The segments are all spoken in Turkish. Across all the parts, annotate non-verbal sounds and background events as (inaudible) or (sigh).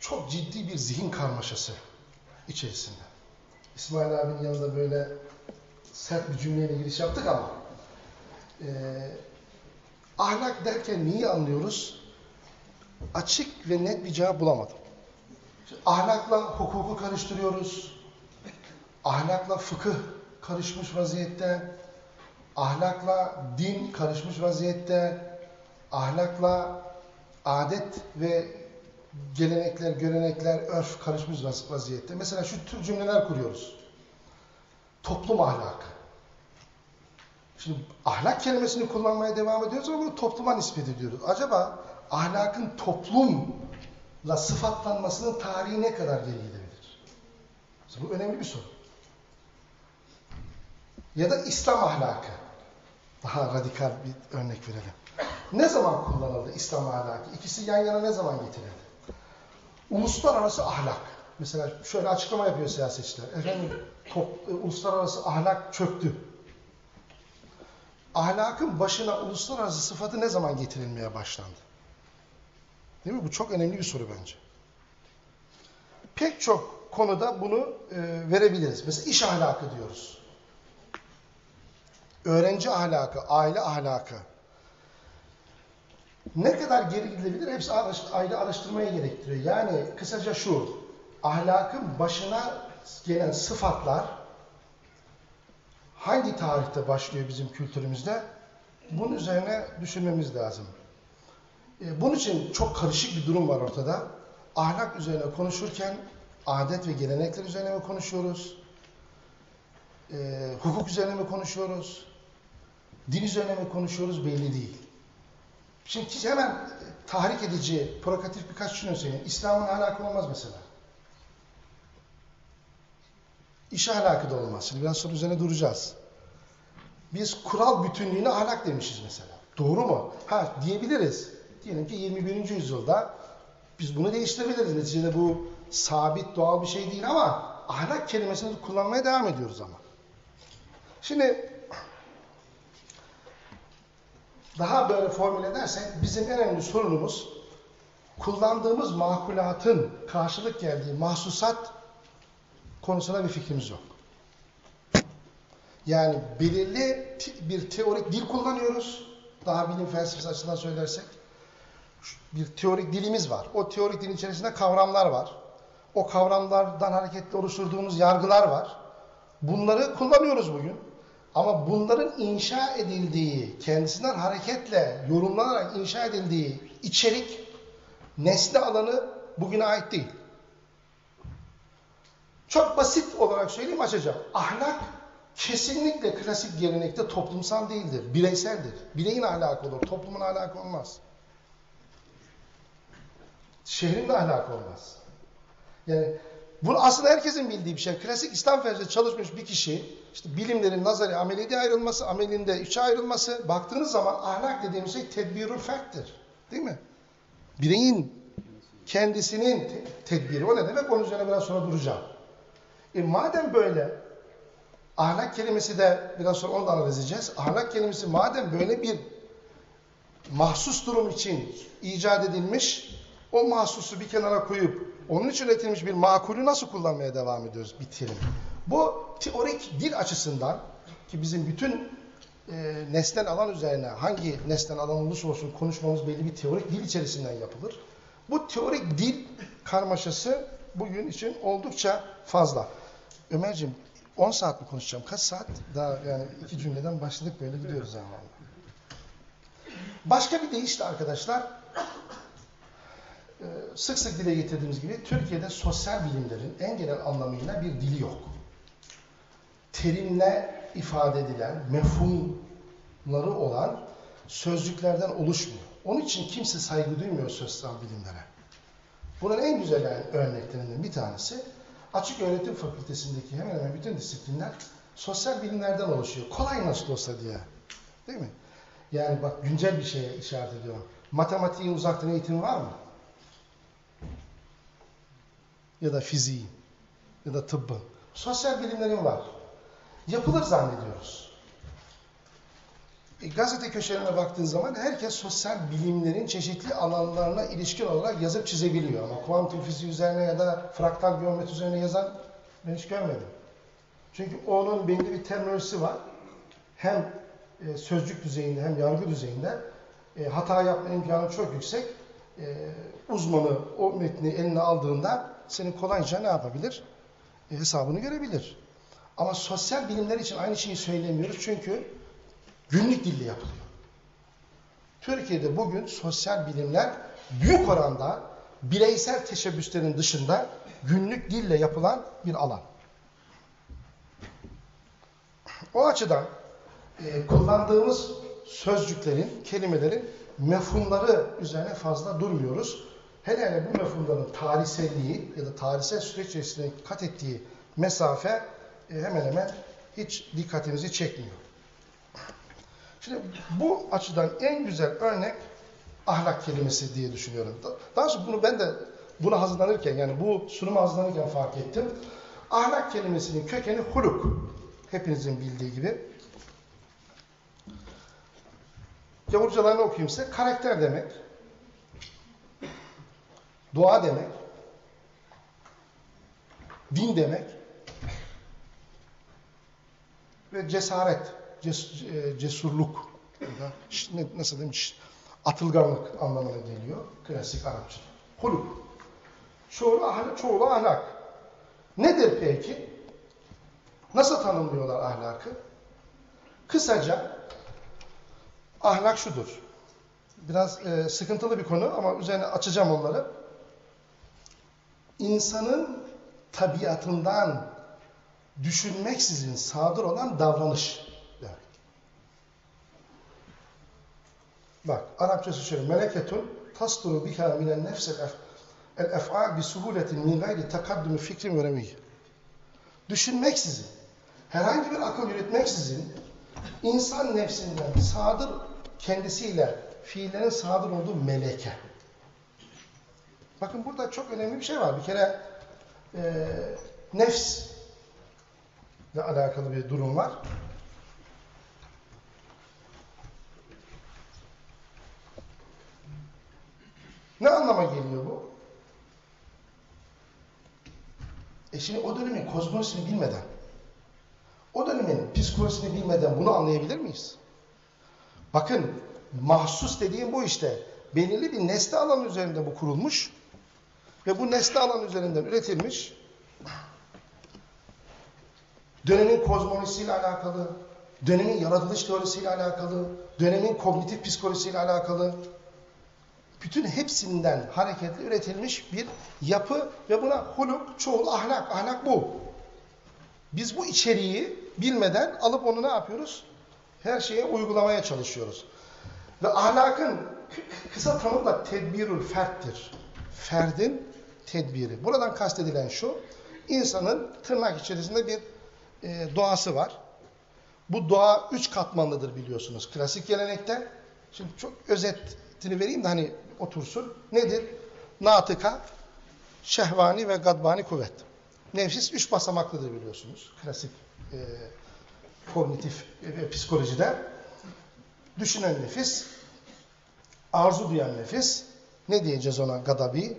çok ciddi bir zihin karmaşası içerisinde. İsmail abinin yanında böyle sert bir cümleyle giriş yaptık ama e, ahlak derken neyi anlıyoruz? Açık ve net bir cevap bulamadım. Şimdi ahlakla hukuku karıştırıyoruz. Ahlakla fıkıh karışmış vaziyette. Ahlakla din karışmış vaziyette. Ahlakla adet ve gelenekler, görenekler, örf karışmış vaziyette. Mesela şu tür cümleler kuruyoruz. Toplum ahlakı. Şimdi ahlak kelimesini kullanmaya devam ediyoruz ama bunu topluma nispet ediyoruz. Acaba ahlakın toplumla sıfatlanmasının tarihi ne kadar geri gidebilir? Bu önemli bir soru. Ya da İslam ahlakı. Daha radikal bir örnek verelim. Ne zaman kullanıldı İslam ahlakı? İkisi yan yana ne zaman getirildi? Uluslararası ahlak. Mesela şöyle açıklama yapıyor siyasetçiler. Efendim top, e, uluslararası ahlak çöktü. Ahlakın başına uluslararası sıfatı ne zaman getirilmeye başlandı? Değil mi? Bu çok önemli bir soru bence. Pek çok konuda bunu e, verebiliriz. Mesela iş ahlakı diyoruz. Öğrenci ahlakı, aile ahlakı. Ne kadar geri gidilebilir? Hepsi ayrı araştırmaya gerektiriyor. Yani kısaca şu, ahlakın başına gelen sıfatlar hangi tarihte başlıyor bizim kültürümüzde? Bunun üzerine düşünmemiz lazım. E, bunun için çok karışık bir durum var ortada. Ahlak üzerine konuşurken adet ve gelenekler üzerine mi konuşuyoruz? E, hukuk üzerine mi konuşuyoruz? Din üzerine mi konuşuyoruz belli değil. Şimdi hemen tahrik edici, provokatif birkaç cümle söyleyeyim. İslam'ın ahlakı olmaz mesela. İş ahlakı da olmaz. Şimdi biraz sonra üzerine duracağız. Biz kural bütünlüğüne ahlak demişiz mesela. Doğru mu? Ha diyebiliriz. Diyelim ki 21. yüzyılda biz bunu değiştirebiliriz. Neticede bu sabit doğal bir şey değil ama ahlak kelimesini kullanmaya devam ediyoruz ama. Şimdi daha böyle formüle edersek bizim en önemli sorunumuz kullandığımız makulatın karşılık geldiği mahsusat konusuna bir fikrimiz yok. Yani belirli bir teorik dil kullanıyoruz. Daha bilim felsefesi açısından söylersek. Bir teorik dilimiz var. O teorik dilin içerisinde kavramlar var. O kavramlardan hareketle oluşturduğumuz yargılar var. Bunları kullanıyoruz bugün. Ama bunların inşa edildiği, kendisinden hareketle yorumlanarak inşa edildiği içerik, nesne alanı bugüne ait değil. Çok basit olarak söyleyeyim açacağım. Ahlak kesinlikle klasik gelenekte toplumsal değildir, bireyseldir. Bireyin ahlakı olur, toplumun ahlakı olmaz. Şehrin de ahlakı olmaz. Yani bu aslında herkesin bildiği bir şey. Klasik İslam felsefesi çalışmış bir kişi, işte bilimlerin nazari ameli diye ayrılması, amelinde üçe ayrılması, baktığınız zaman ahlak dediğimiz şey tedbirül ferttir. Değil mi? Bireyin kendisinin te tedbiri. O ne demek? Onun üzerine biraz sonra duracağım. E madem böyle, ahlak kelimesi de biraz sonra onu da analiz edeceğiz. Ahlak kelimesi madem böyle bir mahsus durum için icat edilmiş, o mahsusu bir kenara koyup onun için üretilmiş bir makulü nasıl kullanmaya devam ediyoruz bir terim. Bu teorik dil açısından ki bizim bütün e, nesnel alan üzerine hangi nesnel alan olursa olsun konuşmamız belli bir teorik dil içerisinden yapılır. Bu teorik dil karmaşası bugün için oldukça fazla. Ömerciğim 10 saat mi konuşacağım? Kaç saat? Daha yani iki cümleden başladık böyle gidiyoruz yani. Başka bir deyişle arkadaşlar sık sık dile getirdiğimiz gibi Türkiye'de sosyal bilimlerin en genel anlamıyla bir dili yok. Terimle ifade edilen, mefhumları olan sözcüklerden oluşmuyor. Onun için kimse saygı duymuyor sosyal bilimlere. Bunun en güzel örneklerinden bir tanesi açık öğretim fakültesindeki hemen hemen bütün disiplinler sosyal bilimlerden oluşuyor. Kolay nasıl olsa diye. Değil mi? Yani bak güncel bir şeye işaret ediyorum. Matematiğin uzaktan eğitimi var mı? Ya da fiziği ya da tıbbı. Sosyal bilimlerin var. Yapılır zannediyoruz. E, gazete köşelerine baktığın zaman herkes sosyal bilimlerin çeşitli alanlarına ilişkin olarak yazıp çizebiliyor. Ama kuantum fiziği üzerine ya da fraktal geometri üzerine yazan ben hiç görmedim. Çünkü onun belli bir terminolojisi var. Hem e, sözcük düzeyinde hem yargı düzeyinde e, hata yapma imkanı çok yüksek. E, uzmanı o metni eline aldığında senin kolayca ne yapabilir? E, hesabını görebilir. Ama sosyal bilimler için aynı şeyi söylemiyoruz çünkü günlük dille yapılıyor. Türkiye'de bugün sosyal bilimler büyük oranda bireysel teşebbüslerin dışında günlük dille yapılan bir alan. O açıdan e, kullandığımız sözcüklerin, kelimelerin mefhumları üzerine fazla durmuyoruz. Hele hele bu mefhumların tarihselliği ya da tarihsel süreç içerisinde kat ettiği mesafe e, hemen hemen hiç dikkatimizi çekmiyor. Şimdi bu açıdan en güzel örnek ahlak kelimesi diye düşünüyorum. Daha sonra bunu ben de buna hazırlanırken yani bu sunuma hazırlanırken fark ettim. Ahlak kelimesinin kökeni huluk. Hepinizin bildiği gibi. Yavurcalarını okuyayım size. Karakter demek. Doğa demek. Din demek. Ve cesaret, ces, e, cesurluk. Nasıl diyeyim, atılganlık anlamına geliyor. Klasik Arapça. Huluk. Çoğulu ahlak, çoğulu ahlak. Nedir peki? Nasıl tanımlıyorlar ahlakı? Kısaca ahlak şudur. Biraz e, sıkıntılı bir konu ama üzerine açacağım onları. İnsanın tabiatından düşünmeksizin sadır olan davranış demek. Bak Arapçası şöyle. Meleketun tasduru biha minen nefsel el ef'al bi suhuletin min gayri takaddumi fikrin ve. Düşünmeksizin, herhangi bir akıl yürütmeksizin insan nefsinden sadır kendisiyle fiillerin sadır olduğu meleke. Bakın burada çok önemli bir şey var. Bir kere e, nefs ile alakalı bir durum var. Ne anlama geliyor bu? E şimdi o dönemin kozmolojisini bilmeden, o dönemin psikolojisini bilmeden bunu anlayabilir miyiz? Bakın mahsus dediğim bu işte. Belirli bir nesne alanı üzerinde bu kurulmuş ve bu nesne alanı üzerinden üretilmiş dönemin kozmolojisiyle alakalı, dönemin yaratılış teorisiyle alakalı, dönemin kognitif psikolojisiyle alakalı bütün hepsinden hareketli üretilmiş bir yapı ve buna huluk, çoğul, ahlak. Ahlak bu. Biz bu içeriği bilmeden alıp onu ne yapıyoruz? Her şeye uygulamaya çalışıyoruz. Ve ahlakın kısa tanımı da tedbirül ferttir. Ferdin tedbiri. Buradan kastedilen şu, insanın tırnak içerisinde bir e, doğası var. Bu doğa üç katmanlıdır biliyorsunuz klasik gelenekte. Şimdi çok özetini vereyim de hani otursun. Nedir? Natıka, şehvani ve gadbani kuvvet. Nefis üç basamaklıdır biliyorsunuz. Klasik e, kognitif e, psikolojide. Düşünen nefis, arzu duyan nefis, ne diyeceğiz ona gadabi?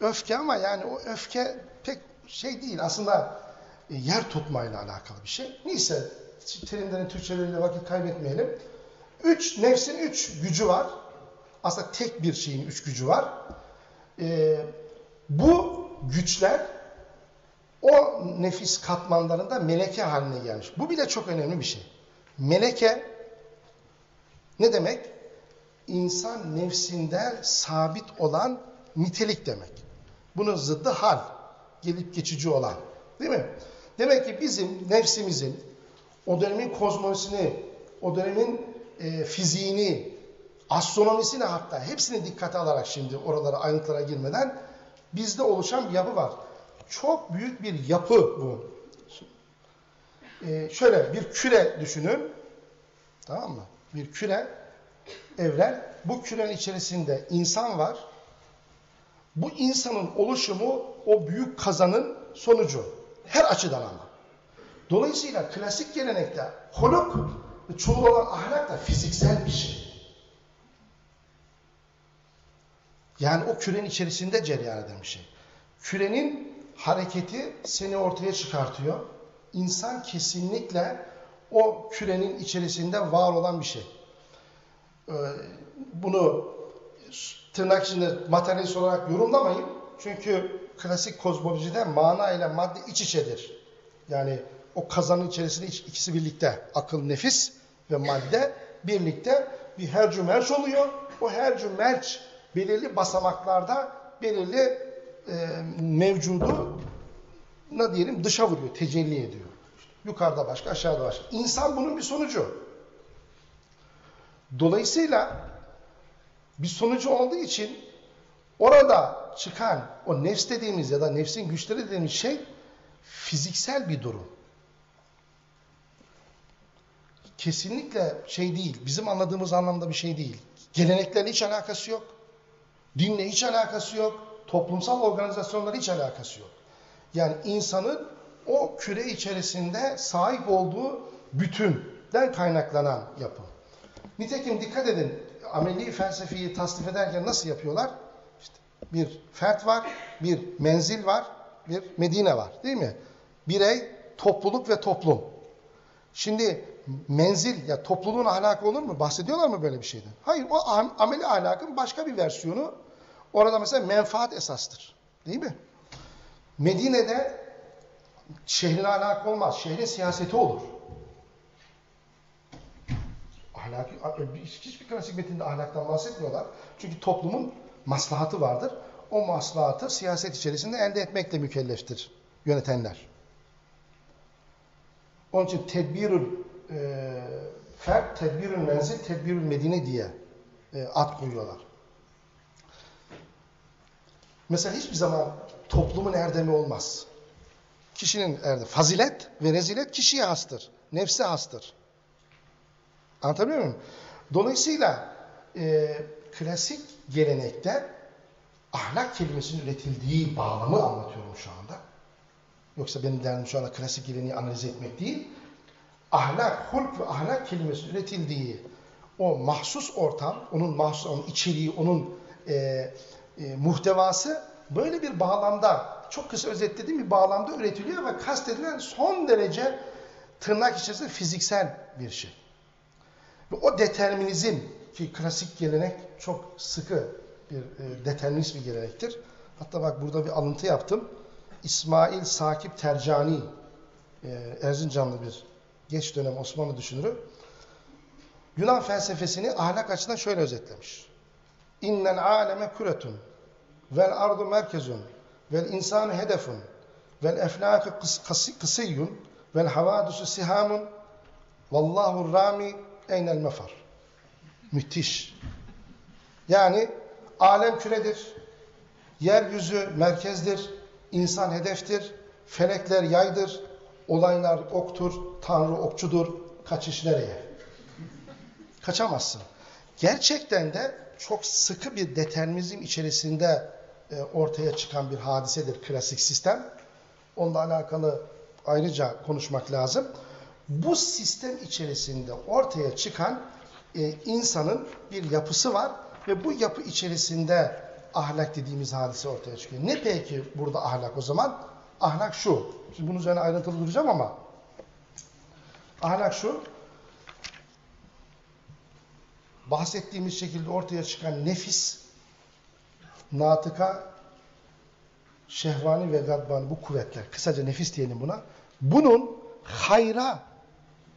Öfke ama yani o öfke pek şey değil. Aslında e, yer tutmayla alakalı bir şey. Neyse terimlerin Türkçeleriyle vakit kaybetmeyelim. Üç, nefsin üç gücü var. Aslında tek bir şeyin üç gücü var. Ee, bu güçler o nefis katmanlarında meleke haline gelmiş. Bu bile çok önemli bir şey. Meleke ne demek? İnsan nefsinde sabit olan nitelik demek. Bunun zıddı hal. Gelip geçici olan. Değil mi? Demek ki bizim nefsimizin o dönemin kozmolojisini, o dönemin e, fiziğini, astronomisini hatta hepsini dikkate alarak şimdi oralara ayrıntılara girmeden bizde oluşan bir yapı var. Çok büyük bir yapı bu. Ee, şöyle bir küre düşünün. Tamam mı? Bir küre, evren. Bu kürenin içerisinde insan var. Bu insanın oluşumu o büyük kazanın sonucu. Her açıdan ama. Dolayısıyla klasik gelenekte holok Ve çoğul olan ahlak da fiziksel bir şey. Yani o kürenin içerisinde cereyan eden bir şey. Kürenin hareketi seni ortaya çıkartıyor. İnsan kesinlikle o kürenin içerisinde var olan bir şey. Ee, bunu tırnak içinde materyalist olarak yorumlamayın. Çünkü klasik kozmolojide mana ile madde iç içedir. Yani o kazanın içerisinde ikisi birlikte. Akıl, nefis ve madde birlikte bir hercü merç oluyor. O hercü merç belirli basamaklarda belirli e, mevcudu ne diyelim dışa vuruyor, tecelli ediyor. Yukarıda başka, aşağıda başka. İnsan bunun bir sonucu. Dolayısıyla bir sonucu olduğu için orada çıkan o nefs dediğimiz ya da nefsin güçleri dediğimiz şey fiziksel bir durum. Kesinlikle şey değil, bizim anladığımız anlamda bir şey değil. Geleneklerle hiç alakası yok. Dinle hiç alakası yok. Toplumsal organizasyonlarla hiç alakası yok. Yani insanın o küre içerisinde sahip olduğu bütünden kaynaklanan yapı. Nitekim dikkat edin, ameli felsefeyi tasnif ederken nasıl yapıyorlar? İşte bir fert var, bir menzil var, bir Medine var değil mi? Birey, topluluk ve toplum. Şimdi menzil ya topluluğun ahlakı olur mu? Bahsediyorlar mı böyle bir şeyden? Hayır o ameli ahlakın başka bir versiyonu. Orada mesela menfaat esastır. Değil mi? Medine'de şehrin ahlakı olmaz. Şehrin siyaseti olur. Ahlaki, hiçbir klasik metinde ahlaktan bahsetmiyorlar. Çünkü toplumun maslahatı vardır. O maslahatı siyaset içerisinde elde etmekle mükelleftir yönetenler. Onun için tedbirül e, fert, tedbirül menzil, tedbirül medine diye e, ad koyuyorlar. Mesela hiçbir zaman toplumun erdemi olmaz. Kişinin erdemi. Fazilet ve rezilet kişiye hastır. Nefse hastır. Anlatabiliyor muyum? Dolayısıyla e, klasik gelenekte ahlak kelimesinin üretildiği bağlamı anlatıyorum şu anda. Yoksa benim derdim şu anda klasik geleneği analiz etmek değil. Ahlak, hulk ve ahlak kelimesinin üretildiği o mahsus ortam, onun mahsus, onun içeriği, onun e, e, muhtevası böyle bir bağlamda, çok kısa özetlediğim bir bağlamda üretiliyor ve kastedilen son derece tırnak içerisinde fiziksel bir şey. Ve o determinizm ki klasik gelenek çok sıkı bir e, determinist bir gelenektir. Hatta bak burada bir alıntı yaptım. İsmail Sakip Tercani e, Erzincanlı bir geç dönem Osmanlı düşünürü Yunan felsefesini ahlak açısından şöyle özetlemiş. İnnel aleme kuretun vel ardu merkezun vel insanu hedefun vel eflâkü kısıyyun vel havadüsü sihamun vallahu rami eynel mefar. Müthiş. Yani alem küredir. Yeryüzü merkezdir. insan hedeftir. Felekler yaydır. Olaylar oktur. Tanrı okçudur. Kaçış nereye? Kaçamazsın. Gerçekten de çok sıkı bir determinizm içerisinde e, ortaya çıkan bir hadisedir klasik sistem. Onunla alakalı ayrıca konuşmak lazım. Bu sistem içerisinde ortaya çıkan e, insanın bir yapısı var ve bu yapı içerisinde ahlak dediğimiz hadise ortaya çıkıyor. Ne peki burada ahlak o zaman? Ahlak şu. Şimdi bunun üzerine ayrıntılı duracağım ama ahlak şu. Bahsettiğimiz şekilde ortaya çıkan nefis, natıka, şehvani ve gadbani bu kuvvetler. Kısaca nefis diyelim buna. Bunun hayra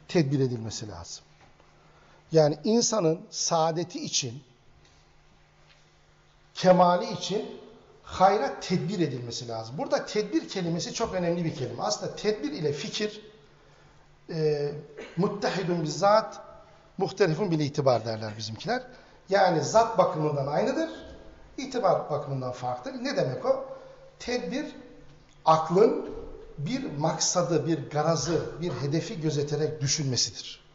tedbir edilmesi lazım. Yani insanın saadeti için, kemali için hayra tedbir edilmesi lazım. Burada tedbir kelimesi çok önemli bir kelime. Aslında tedbir ile fikir e, muttehidun bir zat, muhtelifun bil itibar derler bizimkiler. Yani zat bakımından aynıdır, itibar bakımından farklıdır. Ne demek o? Tedbir, aklın bir maksadı, bir garazı, bir hedefi gözeterek düşünmesidir.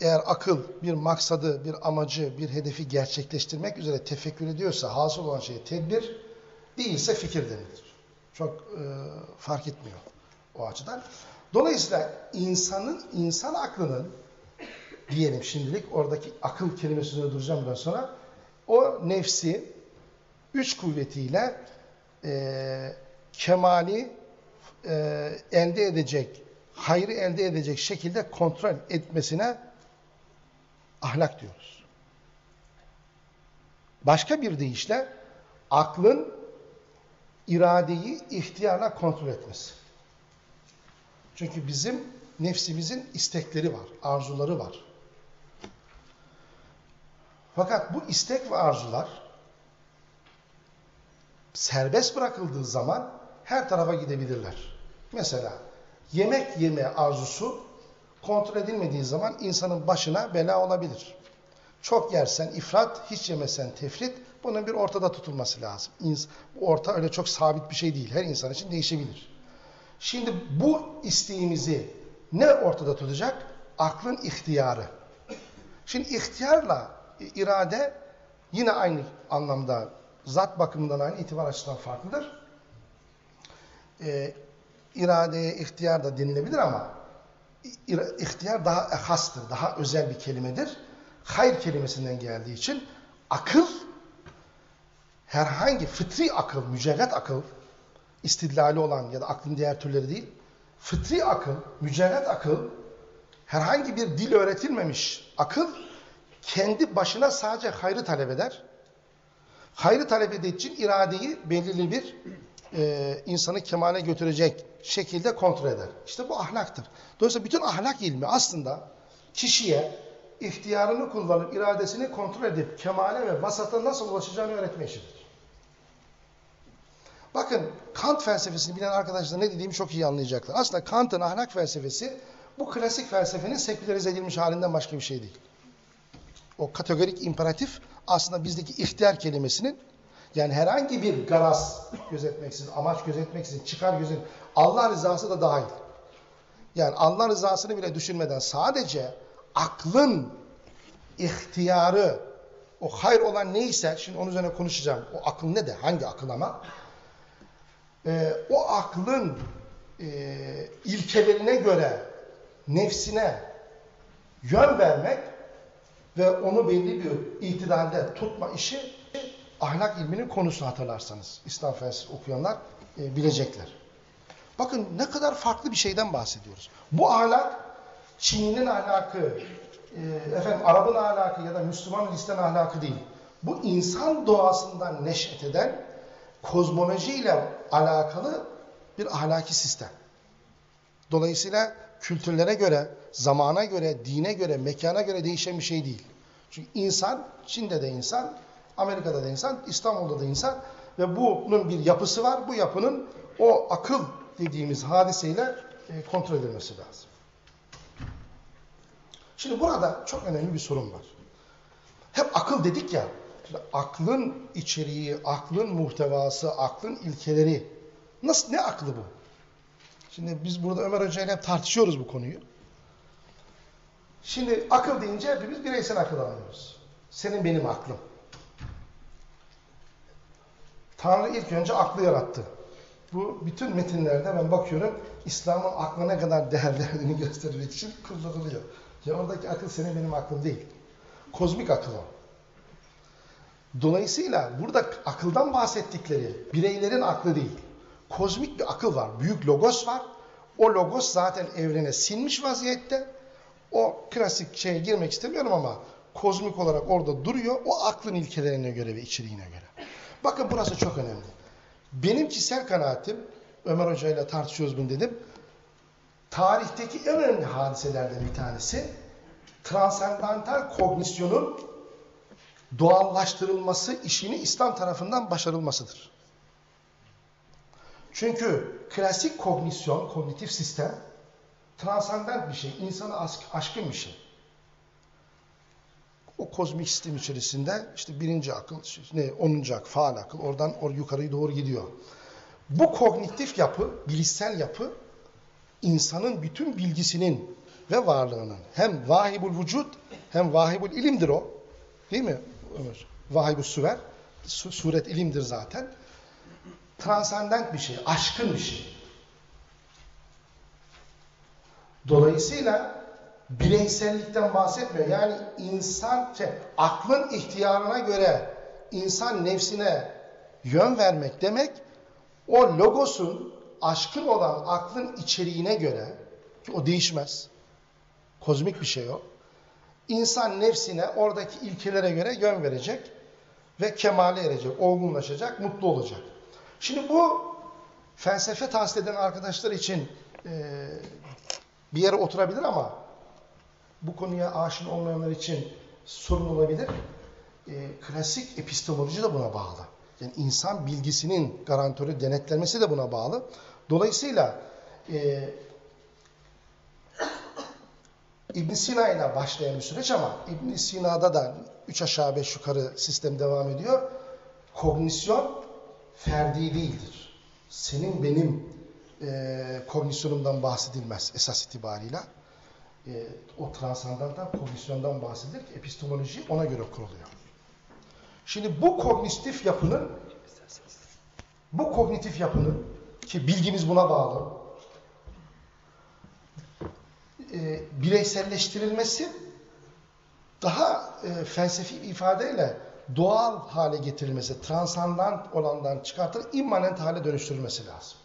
Eğer akıl bir maksadı, bir amacı, bir hedefi gerçekleştirmek üzere tefekkür ediyorsa hasıl olan şey tedbir, değilse fikir denilir. Çok e, fark etmiyor o açıdan. Dolayısıyla insanın, insan aklının diyelim şimdilik oradaki akıl kelimesine duracağım biraz sonra. O nefsi üç kuvvetiyle e, kemali e, elde edecek, hayrı elde edecek şekilde kontrol etmesine ahlak diyoruz. Başka bir deyişle aklın iradeyi ihtiyarla kontrol etmesi. Çünkü bizim nefsimizin istekleri var, arzuları var. Fakat bu istek ve arzular serbest bırakıldığı zaman her tarafa gidebilirler. Mesela yemek yeme arzusu kontrol edilmediği zaman insanın başına bela olabilir. Çok yersen ifrat, hiç yemesen tefrit, bunun bir ortada tutulması lazım. Bu orta öyle çok sabit bir şey değil. Her insan için değişebilir. Şimdi bu isteğimizi ne ortada tutacak? Aklın ihtiyarı. Şimdi ihtiyarla irade yine aynı anlamda zat bakımından aynı itibar açısından farklıdır. Ee, iradeye ihtiyar da denilebilir ama ihtiyar daha ehastır, daha özel bir kelimedir. Hayır kelimesinden geldiği için akıl herhangi fıtri akıl, mücerret akıl, istidlali olan ya da aklın diğer türleri değil, fıtri akıl, mücerret akıl, herhangi bir dil öğretilmemiş akıl, kendi başına sadece hayrı talep eder. Hayrı talep ettiği için iradeyi belirli bir e, insanı kemale götürecek şekilde kontrol eder. İşte bu ahlaktır. Dolayısıyla bütün ahlak ilmi aslında kişiye ihtiyarını kullanıp iradesini kontrol edip kemale ve vasata nasıl ulaşacağını öğretme işidir. Bakın Kant felsefesini bilen arkadaşlar ne dediğimi çok iyi anlayacaklar. Aslında Kant'ın ahlak felsefesi bu klasik felsefenin sekülerize edilmiş halinden başka bir şey değil. O kategorik imperatif aslında bizdeki ihtiyar kelimesinin yani herhangi bir garaz gözetmeksizin, amaç gözetmeksizin, çıkar gözün Allah rızası da dahil. Yani Allah rızasını bile düşünmeden sadece aklın ihtiyarı, o hayır olan neyse, şimdi onun üzerine konuşacağım. O akıl ne de, hangi akıl ama? Ee, o aklın e, ilkelerine göre nefsine yön vermek ve onu belli bir itidalde tutma işi ahlak ilminin konusu hatırlarsanız. İslam felsefesi okuyanlar e, bilecekler. Bakın ne kadar farklı bir şeyden bahsediyoruz. Bu ahlak Çin'in ahlakı, e, efendim Arap'ın ahlakı ya da Müslüman Hristiyan ahlakı değil. Bu insan doğasından neşet eden kozmolojiyle alakalı bir ahlaki sistem. Dolayısıyla kültürlere göre, zamana göre, dine göre, mekana göre değişen bir şey değil. Çünkü insan, Çin'de de insan, Amerika'da da insan, İstanbul'da da insan ve bunun bir yapısı var. Bu yapının o akıl dediğimiz hadiseyle e, kontrol edilmesi lazım. Şimdi burada çok önemli bir sorun var. Hep akıl dedik ya, işte aklın içeriği, aklın muhtevası, aklın ilkeleri. Nasıl, ne aklı bu? Şimdi biz burada Ömer Hoca ile tartışıyoruz bu konuyu. Şimdi akıl deyince hepimiz bireysel akıl anlıyoruz. Senin benim aklım. Tanrı ilk önce aklı yarattı. Bu bütün metinlerde ben bakıyorum İslam'ın akla ne kadar değer verdiğini (laughs) göstermek için kullanılıyor. Ya oradaki akıl senin benim aklım değil. Kozmik akıl o. Dolayısıyla burada akıldan bahsettikleri bireylerin aklı değil. Kozmik bir akıl var. Büyük logos var. O logos zaten evrene sinmiş vaziyette. O klasik şeye girmek istemiyorum ama kozmik olarak orada duruyor. O aklın ilkelerine göre ve içeriğine göre. Bakın burası çok önemli. Benim kişisel kanaatim, Ömer Hoca ile tartışıyoruz bunu dedim. Tarihteki en önemli hadiselerden bir tanesi transendantal kognisyonun doğallaştırılması işini İslam tarafından başarılmasıdır. Çünkü klasik kognisyon, kognitif sistem transendent bir şey, insana aşkın bir şey. O kozmik sistem içerisinde işte birinci akıl, ne onuncu akıl, faal akıl oradan or yukarıya doğru gidiyor. Bu kognitif yapı, bilişsel yapı insanın bütün bilgisinin ve varlığının hem vahibul vücut hem vahibul ilimdir o. Değil mi Ömer? Vahibul süver. Suret ilimdir zaten. Transendent bir şey, aşkın bir şey. Dolayısıyla bireysellikten bahsetmiyor. Yani insan, şey, aklın ihtiyarına göre insan nefsine yön vermek demek, o logosun aşkın olan aklın içeriğine göre, ki o değişmez, kozmik bir şey o, insan nefsine oradaki ilkelere göre yön verecek ve kemale erecek, olgunlaşacak, mutlu olacak. Şimdi bu felsefe tahsil eden arkadaşlar için e, bir yere oturabilir ama bu konuya aşina olmayanlar için sorun olabilir. E, klasik epistemoloji de buna bağlı. Yani insan bilgisinin garantörü denetlenmesi de buna bağlı. Dolayısıyla e, ibn Sina ile başlayan bir süreç ama ibn Sina'da da üç aşağı beş yukarı sistem devam ediyor. Kognisyon ferdi değildir. Senin benim e, kognisyonumdan bahsedilmez esas itibarıyla. E, o transandantal kognisyondan bahsedilir ki epistemoloji ona göre kuruluyor. Şimdi bu kognitif yapının bu kognitif yapının ki bilgimiz buna bağlı e, bireyselleştirilmesi daha e, felsefi bir ifadeyle doğal hale getirilmesi, transandant olandan çıkartılıp immanent hale dönüştürülmesi lazım.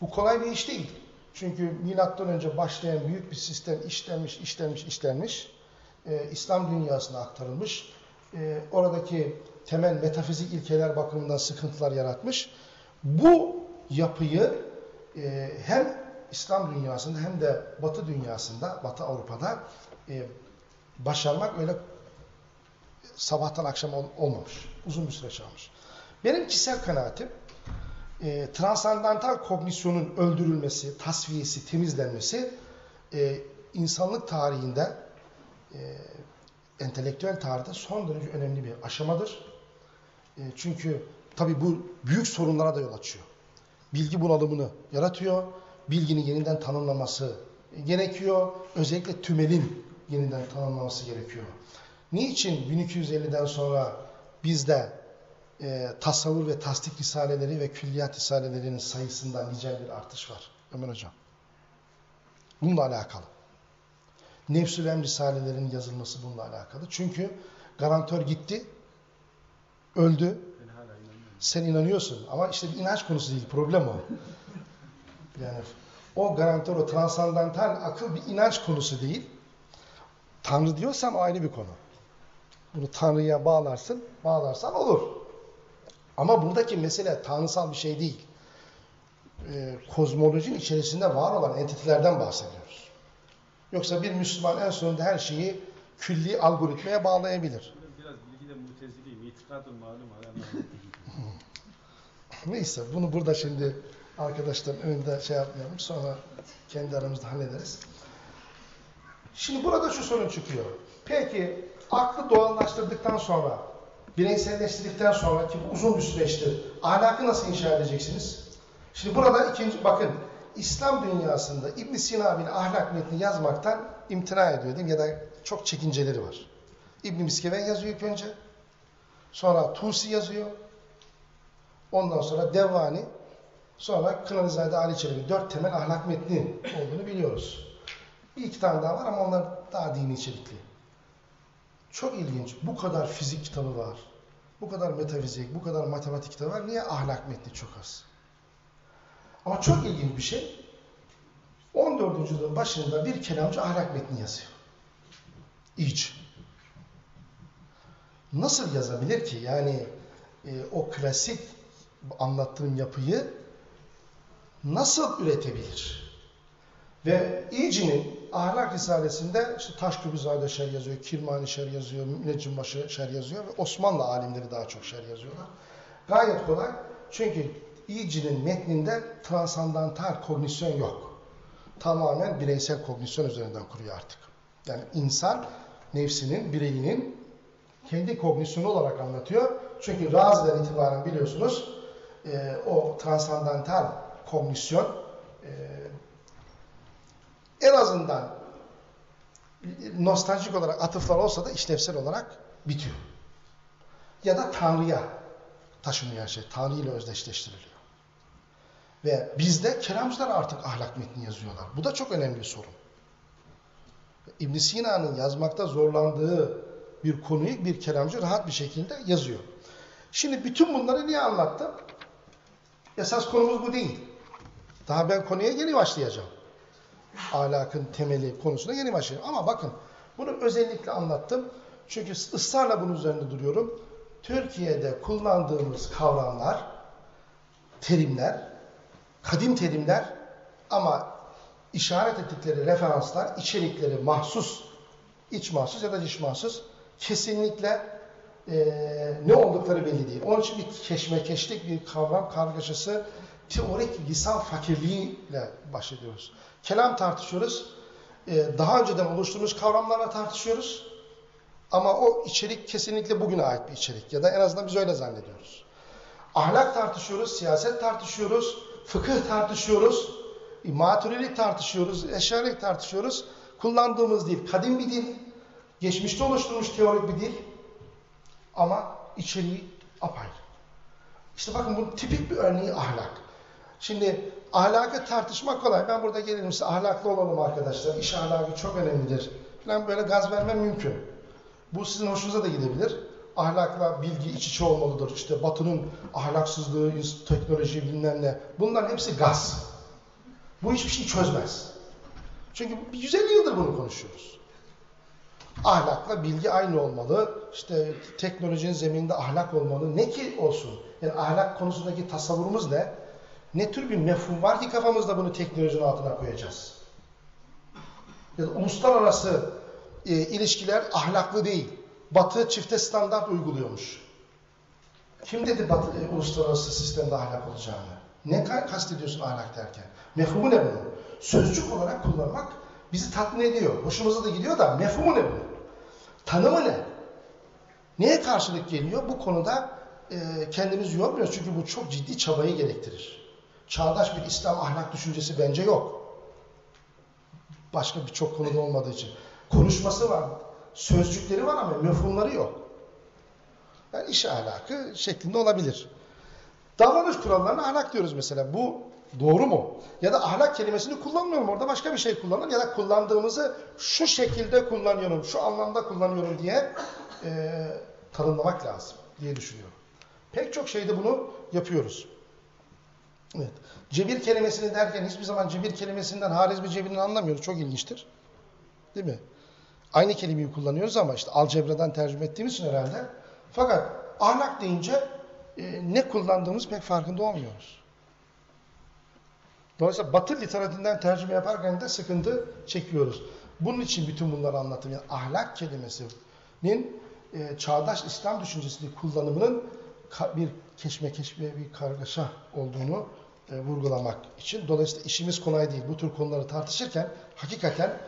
Bu kolay bir iş değil. Çünkü milattan önce başlayan büyük bir sistem işlenmiş, işlenmiş, işlenmiş. E, İslam dünyasına aktarılmış. E, oradaki temel metafizik ilkeler bakımından sıkıntılar yaratmış. Bu yapıyı e, hem İslam dünyasında hem de Batı dünyasında, Batı Avrupa'da e, başarmak öyle sabahtan akşam ol, olmamış. Uzun bir süreç almış. Benim kişisel kanaatim e, transandantal kognisyonun öldürülmesi, tasfiyesi, temizlenmesi e, insanlık tarihinde e, entelektüel tarihte son derece önemli bir aşamadır. E, çünkü tabi bu büyük sorunlara da yol açıyor. Bilgi bunalımını yaratıyor. Bilginin yeniden tanımlaması gerekiyor. Özellikle tümelin yeniden tanımlaması gerekiyor. Niçin 1250'den sonra bizde e, tasavvur ve tasdik risaleleri ve külliyat risalelerinin sayısında nicel bir artış var Ömer Hocam? Bununla alakalı. Nefsül Em risalelerinin yazılması bununla alakalı. Çünkü garantör gitti, öldü. Sen inanıyorsun ama işte bir inanç konusu değil, problem o. Yani o garantör, o transandantal akıl bir inanç konusu değil. Tanrı diyorsan o ayrı bir konu. Bunu Tanrı'ya bağlarsın, bağlarsan olur. Ama buradaki mesele tanrısal bir şey değil. Ee, kozmolojinin içerisinde var olan entitelerden bahsediyoruz. Yoksa bir Müslüman en sonunda her şeyi külli algoritmaya bağlayabilir. Biraz bilgi de muteziliyim. İtikadın malum. (laughs) Neyse bunu burada şimdi arkadaşların önünde şey yapmayalım. Sonra kendi aramızda hallederiz. Şimdi burada şu sorun çıkıyor. Peki aklı doğallaştırdıktan sonra, bireyselleştirdikten sonra ki bu uzun bir süreçtir. Ahlakı nasıl inşa edeceksiniz? Şimdi burada ikinci bakın İslam dünyasında İbn Sina bile ahlak metni yazmaktan imtina ediyor değil mi? Ya da çok çekinceleri var. İbn Miskeven yazıyor ilk önce. Sonra Tusi yazıyor. Ondan sonra Devani. Sonra Kınalızade Ali Çelebi. Dört temel ahlak metni olduğunu biliyoruz. Bir iki tane daha var ama onlar daha dini içerikli. Çok ilginç. Bu kadar fizik kitabı var. Bu kadar metafizik, bu kadar matematik kitabı var. Niye ahlak metni çok az? Ama çok ilginç bir şey. 14. yüzyılın başında bir kelamcı ahlak metni yazıyor. İç. Nasıl yazabilir ki? Yani e, o klasik anlattığım yapıyı nasıl üretebilir? Ve İci'nin ahlak risalesinde işte Taşkübüzade şer yazıyor, Kirmani şer yazıyor, Müneccimbaşı şer yazıyor ve Osmanlı alimleri daha çok şer yazıyorlar. Gayet kolay. Çünkü İci'nin metninde transandantal kognisyon yok. Tamamen bireysel kognisyon üzerinden kuruyor artık. Yani insan nefsinin, bireyinin kendi kognisyonu olarak anlatıyor. Çünkü Razi'den itibaren biliyorsunuz e, o transandantal kognisyon e, en azından nostaljik olarak atıflar olsa da işlevsel olarak bitiyor. Ya da Tanrı'ya taşınıyor şey. Tanrı ile özdeşleştiriliyor. Ve bizde kelamcılar artık ahlak metni yazıyorlar. Bu da çok önemli bir sorun. ibn Sina'nın yazmakta zorlandığı bir konuyu bir kelamcı rahat bir şekilde yazıyor. Şimdi bütün bunları niye anlattım? Esas konumuz bu değil. Daha ben konuya yeni başlayacağım. Ahlakın temeli konusuna yeni başlayacağım. Ama bakın bunu özellikle anlattım. Çünkü ısrarla bunun üzerinde duruyorum. Türkiye'de kullandığımız kavramlar, terimler, kadim terimler ama işaret ettikleri referanslar, içerikleri mahsus, iç mahsus ya da dış mahsus kesinlikle e, ne oldukları belli değil. Onun için bir keşmekeşlik, bir kavram kargaşası, teorik lisan fakirliğiyle başlıyoruz. Kelam tartışıyoruz. E, daha önceden oluşturmuş kavramlarla tartışıyoruz. Ama o içerik kesinlikle bugüne ait bir içerik. Ya da en azından biz öyle zannediyoruz. Ahlak tartışıyoruz, siyaset tartışıyoruz, fıkıh tartışıyoruz, maturilik tartışıyoruz, eşyarelik tartışıyoruz. Kullandığımız dil kadim bir dil, geçmişte oluşturmuş teorik bir dil ama içeriği apayrı. İşte bakın bunun tipik bir örneği ahlak. Şimdi ahlakı tartışmak kolay. Ben burada gelirim size ahlaklı olalım arkadaşlar. İş ahlakı çok önemlidir. Falan böyle gaz vermem mümkün. Bu sizin hoşunuza da gidebilir. Ahlakla bilgi iç içe olmalıdır. İşte batının ahlaksızlığı, teknoloji bilmem ne. Bunların hepsi gaz. Bu hiçbir şey çözmez. Çünkü 150 yıldır bunu konuşuyoruz. Ahlakla bilgi aynı olmalı. İşte teknolojinin zemininde ahlak olmalı. Ne ki olsun. Yani ahlak konusundaki tasavvurumuz ne? Ne tür bir mefhum var ki kafamızda bunu teknolojinin altına koyacağız? Ya da uluslararası e, ilişkiler ahlaklı değil. Batı çifte standart uyguluyormuş. Kim dedi Batı e, uluslararası sistemde ahlak olacağını? Ne kastediyorsun ahlak derken? Mefhumu ne bunun? Sözcük olarak kullanmak bizi tatmin ediyor. Hoşumuza da gidiyor da mefhumu ne bunun? Tanımı ne? Neye karşılık geliyor? Bu konuda e, kendimizi yormuyoruz. Çünkü bu çok ciddi çabayı gerektirir. Çağdaş bir İslam ahlak düşüncesi bence yok. Başka birçok konuda olmadığı için. Konuşması var, sözcükleri var ama mefhumları yok. Yani iş ahlakı şeklinde olabilir. Davranış kurallarına ahlak diyoruz mesela. Bu doğru mu? Ya da ahlak kelimesini kullanmıyorum orada başka bir şey kullanırım ya da kullandığımızı şu şekilde kullanıyorum, şu anlamda kullanıyorum diye e, tanımlamak lazım diye düşünüyorum. Pek çok şeyde bunu yapıyoruz. Evet. Cebir kelimesini derken hiçbir zaman cebir kelimesinden Harizmi cebirini anlamıyoruz. Çok ilginçtir. Değil mi? Aynı kelimeyi kullanıyoruz ama işte alcebradan tercüme ettiğimiz için herhalde. Fakat ahlak deyince e, ne kullandığımız pek farkında olmuyoruz. Dolayısıyla Batı literatüründen tercüme yaparken de sıkıntı çekiyoruz. Bunun için bütün bunları anlattım. Yani ahlak kelimesinin e, çağdaş İslam düşüncesinin kullanımının bir keşme keşme bir kargaşa olduğunu e, vurgulamak için. Dolayısıyla işimiz kolay değil. Bu tür konuları tartışırken hakikaten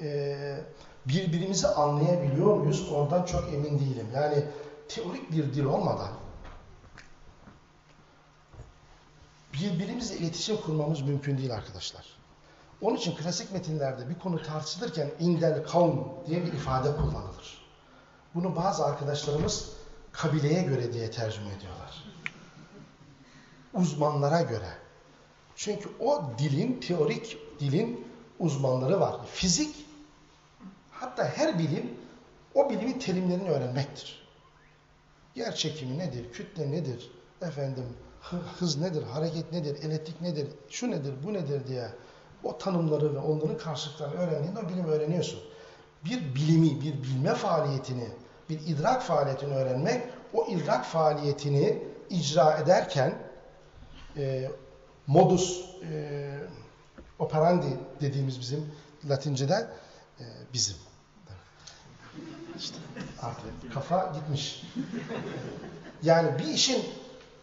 e, birbirimizi anlayabiliyor muyuz? Oradan çok emin değilim. Yani teorik bir dil olmadan birbirimizle iletişim kurmamız mümkün değil arkadaşlar. Onun için klasik metinlerde bir konu tartışılırken indel kavm diye bir ifade kullanılır. Bunu bazı arkadaşlarımız kabileye göre diye tercüme ediyorlar. Uzmanlara göre. Çünkü o dilin, teorik dilin uzmanları var. Fizik, hatta her bilim o bilimin terimlerini öğrenmektir. Yer çekimi nedir, kütle nedir, efendim hız nedir, hareket nedir, elektrik nedir, şu nedir, bu nedir diye o tanımları ve onların karşılıklarını öğrendiğinde o bilimi öğreniyorsun. Bir bilimi, bir bilme faaliyetini, bir idrak faaliyetini öğrenmek, o idrak faaliyetini icra ederken e, modus e, operandi dediğimiz bizim Latinceden e, bizim. İşte artık kafa gitmiş. Yani bir işin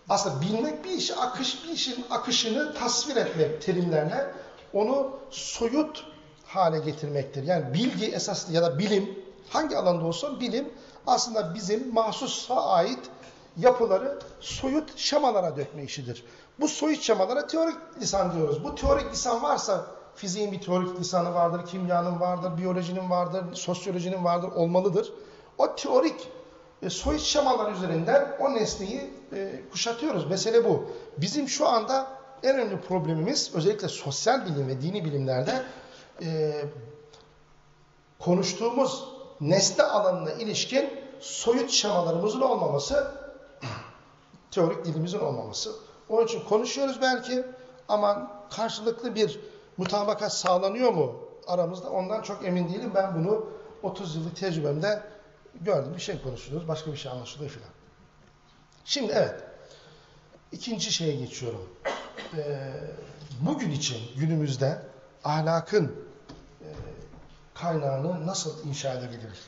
aslında bilmek bir işi akış bir işin akışını tasvir etmek terimlerle onu soyut hale getirmektir. Yani bilgi esaslı ya da bilim hangi alanda olsun bilim aslında bizim mahsusa ait yapıları soyut şemalara dökme işidir. Bu soyut şemalara teorik lisan diyoruz. Bu teorik lisan varsa fiziğin bir teorik lisanı vardır, kimyanın vardır, biyolojinin vardır, sosyolojinin vardır, olmalıdır. O teorik e, soyut şemalar üzerinden o nesneyi e, kuşatıyoruz. Mesele bu. Bizim şu anda en önemli problemimiz özellikle sosyal bilim ve dini bilimlerde e, konuştuğumuz nesne alanına ilişkin soyut şemalarımızın olmaması, teorik dilimizin olmaması. Onun için konuşuyoruz belki ama karşılıklı bir mutabakat sağlanıyor mu aramızda ondan çok emin değilim. Ben bunu 30 yıllık tecrübemde gördüm. Bir şey konuşuyoruz, başka bir şey anlaşılıyor filan. Şimdi evet, ikinci şeye geçiyorum. Ee, bugün için günümüzde ahlakın e, kaynağını nasıl inşa edebiliriz?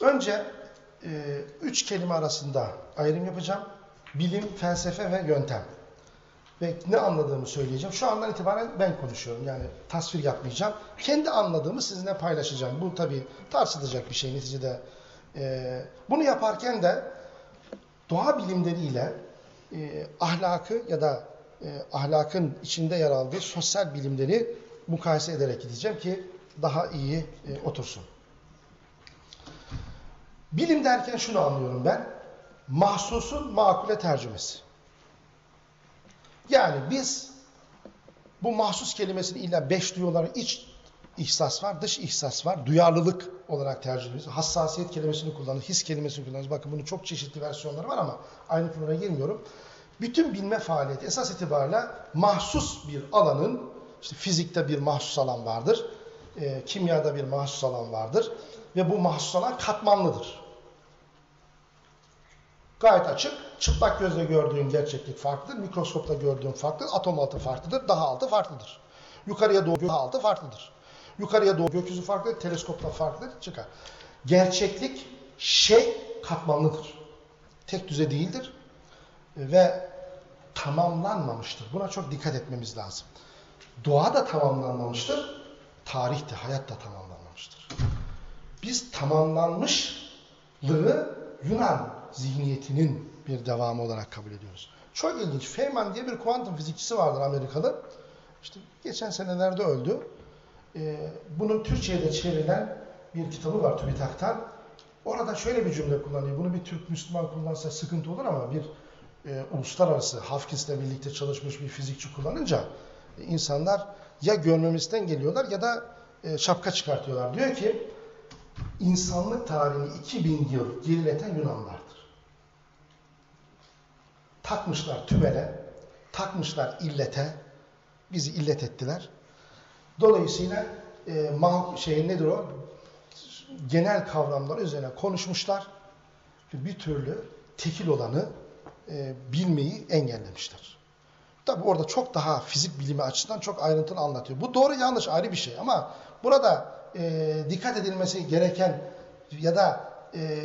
Önce e, üç kelime arasında ayrım yapacağım. Bilim, felsefe ve yöntem. Ve ne anladığımı söyleyeceğim. Şu andan itibaren ben konuşuyorum. Yani tasvir yapmayacağım. Kendi anladığımı sizinle paylaşacağım. Bu tabii tartışılacak bir şey neticede. E, bunu yaparken de doğa bilimleriyle e, ahlakı ya da e, ahlakın içinde yer aldığı sosyal bilimleri mukayese ederek gideceğim ki daha iyi e, otursun. Bilim derken şunu anlıyorum ben. Mahsusun makule tercümesi. Yani biz bu mahsus kelimesini illa beş duyuların iç ihsas var, dış ihsas var. Duyarlılık olarak tercih ediyoruz. Hassasiyet kelimesini kullanıyoruz, his kelimesini kullanıyoruz. Bakın bunun çok çeşitli versiyonları var ama ayrıntılara girmiyorum. Bütün bilme faaliyeti esas itibariyle mahsus bir alanın, işte fizikte bir mahsus alan vardır, e, kimyada bir mahsus alan vardır ve bu mahsus alan katmanlıdır. Gayet açık. Çıplak gözle gördüğün gerçeklik farklıdır. Mikroskopla gördüğün farklıdır. Atom altı farklıdır. Daha altı farklıdır. Yukarıya doğru daha altı farklıdır. Yukarıya doğru gökyüzü farklıdır. Teleskopla farklıdır. Çıkar. Gerçeklik şey katmanlıdır. Tek düze değildir. Ve tamamlanmamıştır. Buna çok dikkat etmemiz lazım. Doğa da tamamlanmamıştır. Tarih de, hayat da tamamlanmamıştır. Biz tamamlanmışlığı Yunan zihniyetinin bir devamı olarak kabul ediyoruz. Çok ilginç. Feynman diye bir kuantum fizikçisi vardır Amerikalı. İşte geçen senelerde öldü. Ee, bunun Türkçe'ye çevrilen bir kitabı var TÜBİTAK'tan. Orada şöyle bir cümle kullanıyor. Bunu bir Türk Müslüman kullansa sıkıntı olur ama bir e, uluslararası Hawkins'le birlikte çalışmış bir fizikçi kullanınca e, insanlar ya görmemizden geliyorlar ya da e, şapka çıkartıyorlar. Diyor ki insanlık tarihini 2000 yıl gerileten Yunanlardır. Takmışlar tümele, takmışlar illete, bizi illet ettiler. Dolayısıyla e, ma şey nedir o? Genel kavramlar üzerine konuşmuşlar bir türlü tekil olanı e, bilmeyi engellemişler. Tabi orada çok daha fizik bilimi açısından çok ayrıntılı anlatıyor. Bu doğru yanlış ayrı bir şey ama burada e, dikkat edilmesi gereken ya da e,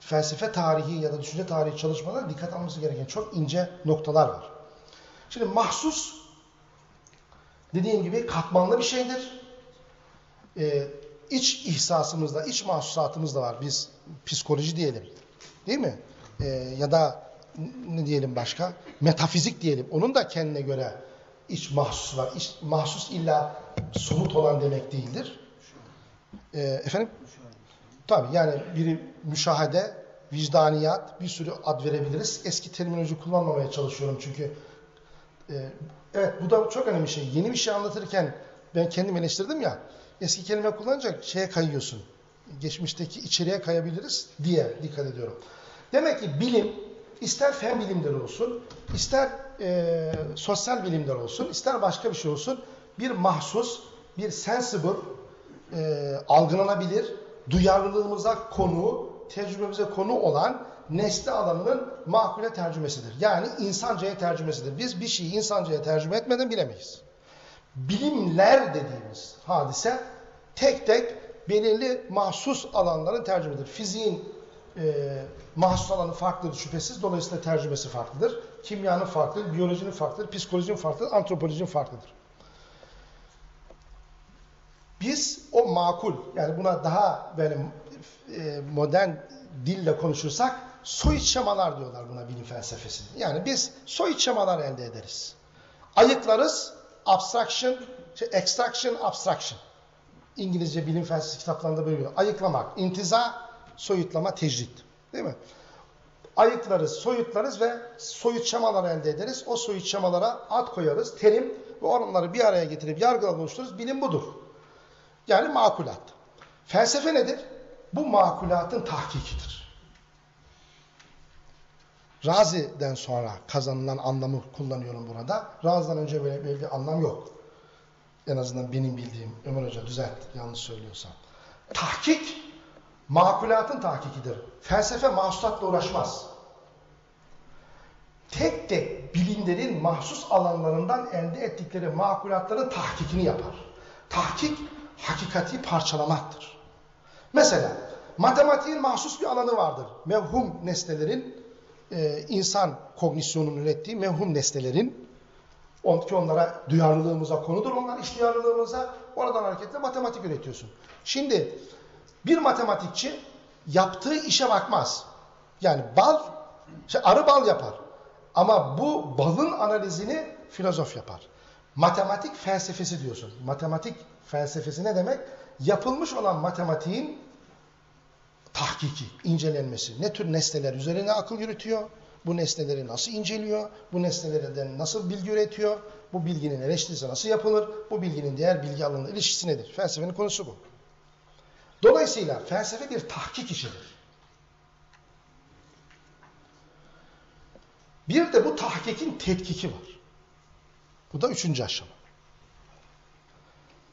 felsefe tarihi ya da düşünce tarihi çalışmalar dikkat alması gereken çok ince noktalar var. Şimdi mahsus dediğim gibi katmanlı bir şeydir. Ee, iç ihsasımızda, iç mahsusatımız da var. Biz psikoloji diyelim. Değil mi? Ee, ya da ne diyelim başka? Metafizik diyelim. Onun da kendine göre iç mahsus var. İç, mahsus illa somut olan demek değildir. Ee, efendim? Tabii yani biri müşahede, vicdaniyat bir sürü ad verebiliriz. Eski terminoloji kullanmamaya çalışıyorum çünkü e, evet bu da çok önemli bir şey. Yeni bir şey anlatırken ben kendim eleştirdim ya eski kelime kullanacak şeye kayıyorsun. Geçmişteki içeriye kayabiliriz diye dikkat ediyorum. Demek ki bilim ister fen bilimleri olsun, ister e, sosyal bilimler olsun, ister başka bir şey olsun bir mahsus, bir sensible, e, algılanabilir, duyarlılığımıza konu, tecrübemize konu olan nesne alanının makule tercümesidir. Yani insancaya tercümesidir. Biz bir şeyi insancaya tercüme etmeden bilemeyiz. Bilimler dediğimiz hadise tek tek belirli mahsus alanların tercümesidir. Fiziğin e, mahsus alanı farklıdır şüphesiz. Dolayısıyla tercümesi farklıdır. Kimyanın farklıdır, biyolojinin farklıdır, psikolojinin farklıdır, antropolojinin farklıdır. Biz o makul, yani buna daha böyle e, modern dille konuşursak soyut şemalar diyorlar buna bilim felsefesinde. Yani biz soyut şemalar elde ederiz. Ayıklarız, abstraction, şey, extraction, abstraction. İngilizce bilim felsefesi kitaplarında böyle diyor. Ayıklamak, intiza, soyutlama, tecrit. Değil mi? ayıklarız, soyutlarız ve soyut şemalar elde ederiz. O soyut şemalara ad koyarız, terim ve onları bir araya getirip yargılar oluştururuz. Bilim budur. Yani makulat. Felsefe nedir? Bu makulatın tahkikidir. Razi'den sonra kazanılan anlamı kullanıyorum burada. Razi'den önce böyle, bir anlam yok. En azından benim bildiğim. Ömer Hoca düzelt yanlış söylüyorsam. Tahkik, makulatın tahkikidir. Felsefe mahsusatla uğraşmaz. Tek tek bilimlerin mahsus alanlarından elde ettikleri makulatların tahkikini yapar. Tahkik, hakikati parçalamaktır. Mesela matematiğin mahsus bir alanı vardır. Mevhum nesnelerin, e, insan kognisyonunun ürettiği mevhum nesnelerin, ki onlara duyarlılığımıza konudur, onlar iş duyarlılığımıza, oradan hareketle matematik üretiyorsun. Şimdi bir matematikçi yaptığı işe bakmaz. Yani bal, işte arı bal yapar. Ama bu balın analizini filozof yapar. Matematik felsefesi diyorsun. Matematik felsefesi ne demek? Yapılmış olan matematiğin tahkiki, incelenmesi. Ne tür nesneler üzerine akıl yürütüyor? Bu nesneleri nasıl inceliyor? Bu nesnelerden nasıl bilgi üretiyor? Bu bilginin eleştirisi nasıl yapılır? Bu bilginin diğer bilgi alanına ilişkisi nedir? Felsefenin konusu bu. Dolayısıyla felsefe bir tahkik işidir. Bir de bu tahkikin tetkiki var. Bu da üçüncü aşama.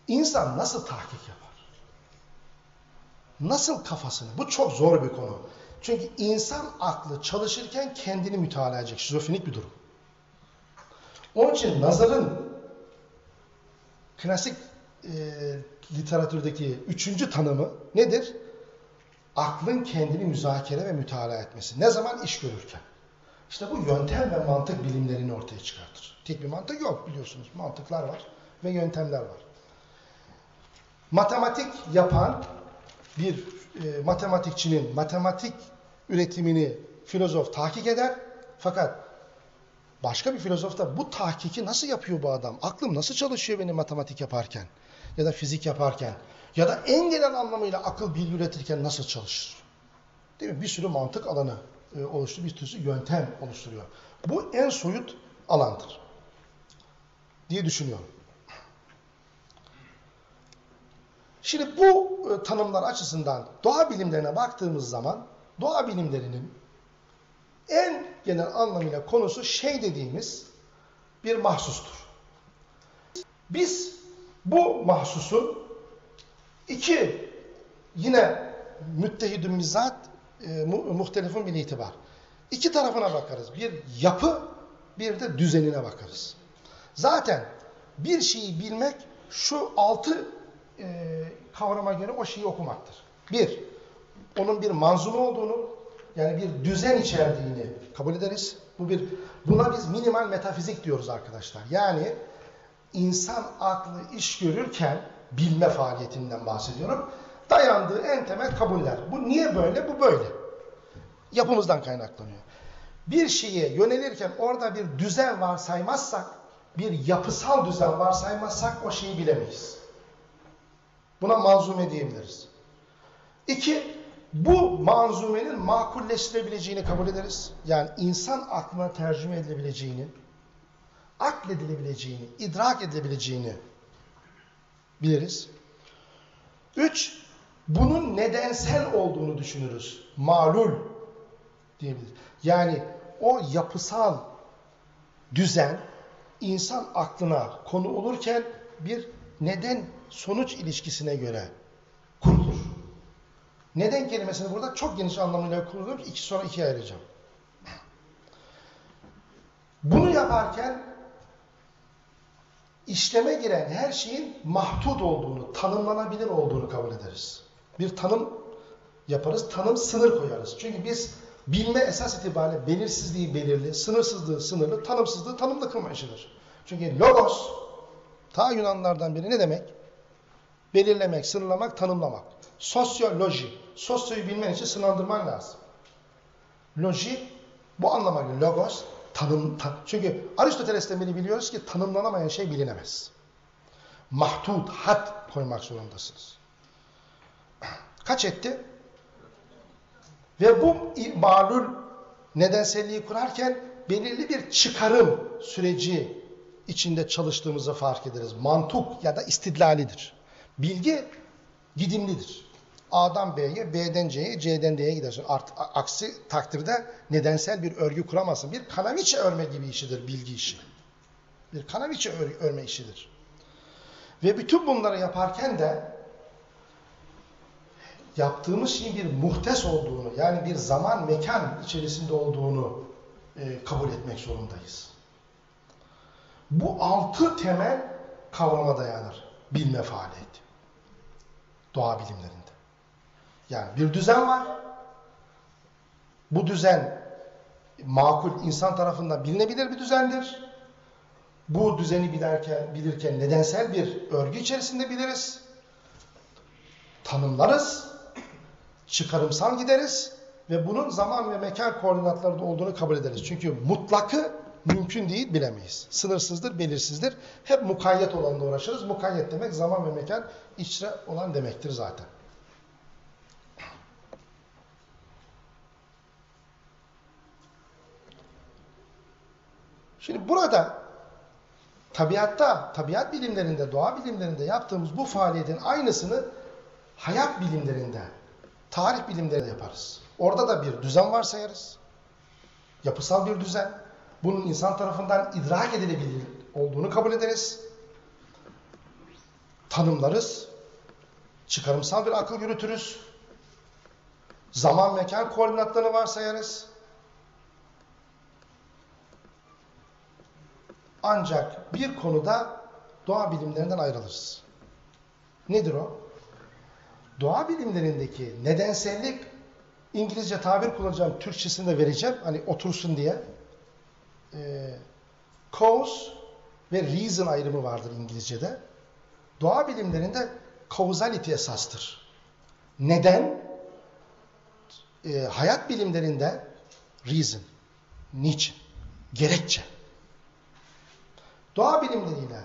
İnsan nasıl tahkik yapar? Nasıl kafasını? Bu çok zor bir konu. Çünkü insan aklı çalışırken kendini mütalaa edecek. Şizofrenik bir durum. Onun için nazarın klasik e, literatürdeki üçüncü tanımı nedir? Aklın kendini müzakere ve mütalaa etmesi. Ne zaman? iş görürken. İşte bu yöntem ve mantık bilimlerini ortaya çıkartır. Tek bir mantık yok biliyorsunuz. Mantıklar var ve yöntemler var. Matematik yapan bir e, matematikçinin matematik üretimini filozof tahkik eder. Fakat başka bir filozof da bu tahkiki nasıl yapıyor bu adam? Aklım nasıl çalışıyor benim matematik yaparken? Ya da fizik yaparken? Ya da en genel anlamıyla akıl bilgi üretirken nasıl çalışır? Değil mi? Bir sürü mantık alanı e, oluştu, bir sürü yöntem oluşturuyor. Bu en soyut alandır diye düşünüyorum. Şimdi bu e, tanımlar açısından doğa bilimlerine baktığımız zaman doğa bilimlerinin en genel anlamıyla konusu şey dediğimiz bir mahsustur. Biz bu mahsusun iki yine müttehidün mizat e, mu, muhtelifun bir itibar. İki tarafına bakarız. Bir yapı, bir de düzenine bakarız. Zaten bir şeyi bilmek şu altı e, kavrama göre o şeyi okumaktır. Bir, onun bir manzumu olduğunu, yani bir düzen içerdiğini kabul ederiz. Bu bir, buna biz minimal metafizik diyoruz arkadaşlar. Yani insan aklı iş görürken bilme faaliyetinden bahsediyorum. Dayandığı en temel kabuller. Bu niye böyle? Bu böyle. Yapımızdan kaynaklanıyor. Bir şeye yönelirken orada bir düzen varsaymazsak, bir yapısal düzen varsaymazsak o şeyi bilemeyiz. Buna manzume diyebiliriz. İki, bu manzumenin makulleştirebileceğini kabul ederiz. Yani insan aklına tercüme edilebileceğini, akledilebileceğini, idrak edilebileceğini biliriz. Üç, bunun nedensel olduğunu düşünürüz. Malul diyebiliriz. Yani o yapısal düzen insan aklına konu olurken bir neden sonuç ilişkisine göre kurulur. Neden kelimesini burada çok geniş anlamıyla kullanıyorum. İki sonra ikiye ayıracağım. Bunu yaparken işleme giren her şeyin mahdut olduğunu, tanımlanabilir olduğunu kabul ederiz. Bir tanım yaparız, tanım sınır koyarız. Çünkü biz bilme esas itibariyle belirsizliği belirli, sınırsızlığı sınırlı, tanımsızlığı tanımlı kılma işidir. Çünkü logos, ta Yunanlardan biri ne demek? Belirlemek, sınırlamak, tanımlamak. Sosyoloji, sosyoyu bilmen için sınırlandırman lazım. Loji, bu anlama geliyor. Logos, tanım, ta, çünkü Aristoteles'ten beri biliyoruz ki tanımlanamayan şey bilinemez. Mahdut, had koymak zorundasınız. Kaç etti? Ve bu malul nedenselliği kurarken belirli bir çıkarım süreci içinde çalıştığımızı fark ederiz. Mantuk ya da istidlalidir. Bilgi gidimlidir. A'dan B'ye, B'den C'ye, C'den D'ye gidersin. Art, aksi takdirde nedensel bir örgü kuramazsın. Bir kanaviçe örme gibi işidir bilgi işi. Bir kanaviçe ör, örme işidir. Ve bütün bunları yaparken de yaptığımız şeyin bir muhtes olduğunu, yani bir zaman mekan içerisinde olduğunu e, kabul etmek zorundayız. Bu altı temel kavrama dayanır bilme faaliyeti. Doğa bilimlerinde. Yani bir düzen var. Bu düzen makul insan tarafından bilinebilir bir düzendir. Bu düzeni bilirken, bilirken nedensel bir örgü içerisinde biliriz. Tanımlarız. Çıkarımsal gideriz. Ve bunun zaman ve mekan koordinatlarında olduğunu kabul ederiz. Çünkü mutlakı mümkün değil bilemeyiz. Sınırsızdır, belirsizdir. Hep mukayyet olanla uğraşırız. Mukayyet demek zaman ve mekan içre olan demektir zaten. Şimdi burada tabiatta, tabiat bilimlerinde, doğa bilimlerinde yaptığımız bu faaliyetin aynısını hayat bilimlerinde, tarih bilimlerinde yaparız. Orada da bir düzen varsayarız. Yapısal bir düzen. Bunun insan tarafından idrak edilebilir olduğunu kabul ederiz. Tanımlarız. Çıkarımsal bir akıl yürütürüz. Zaman mekan koordinatlarını varsayarız. Ancak bir konuda doğa bilimlerinden ayrılırız. Nedir o? Doğa bilimlerindeki nedensellik İngilizce tabir kullanacağım, Türkçesini de vereceğim. Hani otursun diye. Ee, cause ve reason ayrımı vardır İngilizce'de. Doğa bilimlerinde causality esastır. Neden? Ee, hayat bilimlerinde reason, niçin, gerekçe. Doğa bilimleriyle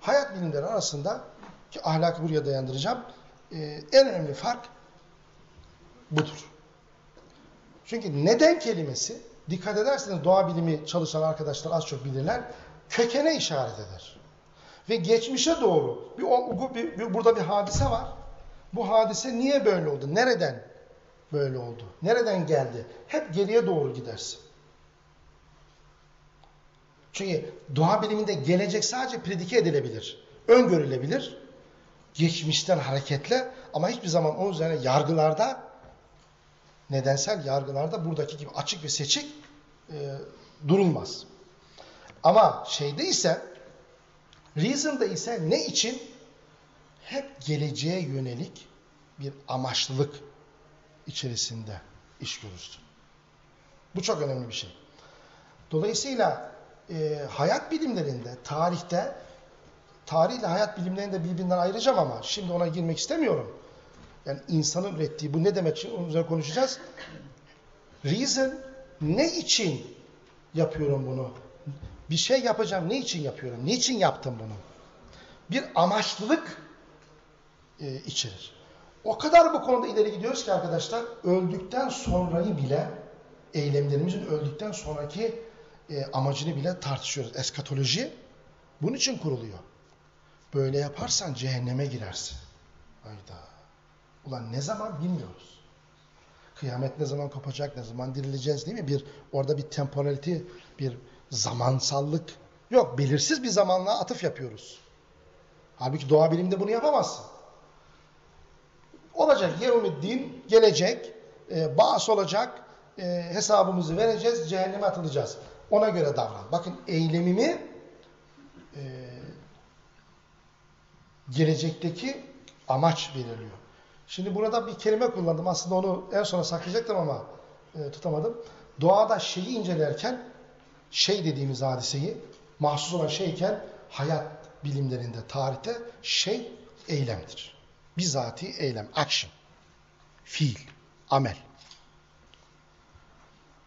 hayat bilimleri arasında ki ahlakı buraya dayandıracağım. E, en önemli fark budur. Çünkü neden kelimesi dikkat ederseniz doğa bilimi çalışan arkadaşlar az çok bilirler. Kökene işaret eder. Ve geçmişe doğru bir, bir, bir burada bir hadise var. Bu hadise niye böyle oldu? Nereden böyle oldu? Nereden geldi? Hep geriye doğru gidersin. Çünkü doğa biliminde gelecek sadece predike edilebilir. Öngörülebilir. Geçmişten hareketle ama hiçbir zaman onun üzerine yargılarda nedensel yargılarda buradaki gibi açık ve seçik e, durulmaz. Ama şeyde ise reason'da ise ne için? Hep geleceğe yönelik bir amaçlılık içerisinde iş görürsün. Bu çok önemli bir şey. Dolayısıyla e, hayat bilimlerinde, tarihte, tarihle hayat bilimlerini de birbirinden ayıracağım ama şimdi ona girmek istemiyorum. Yani insanın ürettiği bu ne demek için onun üzerine konuşacağız. Reason ne için yapıyorum bunu? Bir şey yapacağım ne için yapıyorum? Ne için yaptım bunu? Bir amaçlılık e, içerir. O kadar bu konuda ileri gidiyoruz ki arkadaşlar öldükten sonrayı bile eylemlerimizin öldükten sonraki e, amacını bile tartışıyoruz. Eskatoloji bunun için kuruluyor. Böyle yaparsan cehenneme girersin. Hayda. Ulan ne zaman bilmiyoruz. Kıyamet ne zaman kopacak, ne zaman dirileceğiz değil mi? Bir orada bir temporality, bir zamansallık yok. Belirsiz bir zamanla atıf yapıyoruz. Halbuki doğa biliminde bunu yapamazsın. Olacak, din gelecek, e, bağış olacak, e, hesabımızı vereceğiz, cehenneme atılacağız. Ona göre davran. Bakın eylemimi e, gelecekteki amaç belirliyor. Şimdi burada bir kelime kullandım. Aslında onu en sona saklayacaktım ama e, tutamadım. Doğada şeyi incelerken şey dediğimiz hadiseyi mahsus olan şeyken hayat bilimlerinde, tarihte şey eylemdir. Bizatihi eylem, action. Fiil, amel.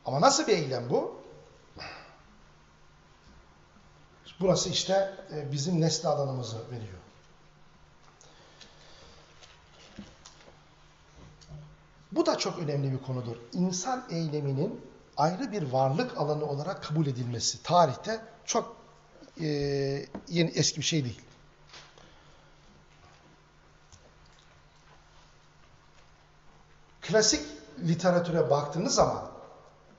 Ama nasıl bir eylem bu? Burası işte e, bizim nesne alanımızı veriyor. Bu da çok önemli bir konudur. İnsan eyleminin ayrı bir varlık alanı olarak kabul edilmesi tarihte çok e, yeni eski bir şey değil. Klasik literatüre baktığınız zaman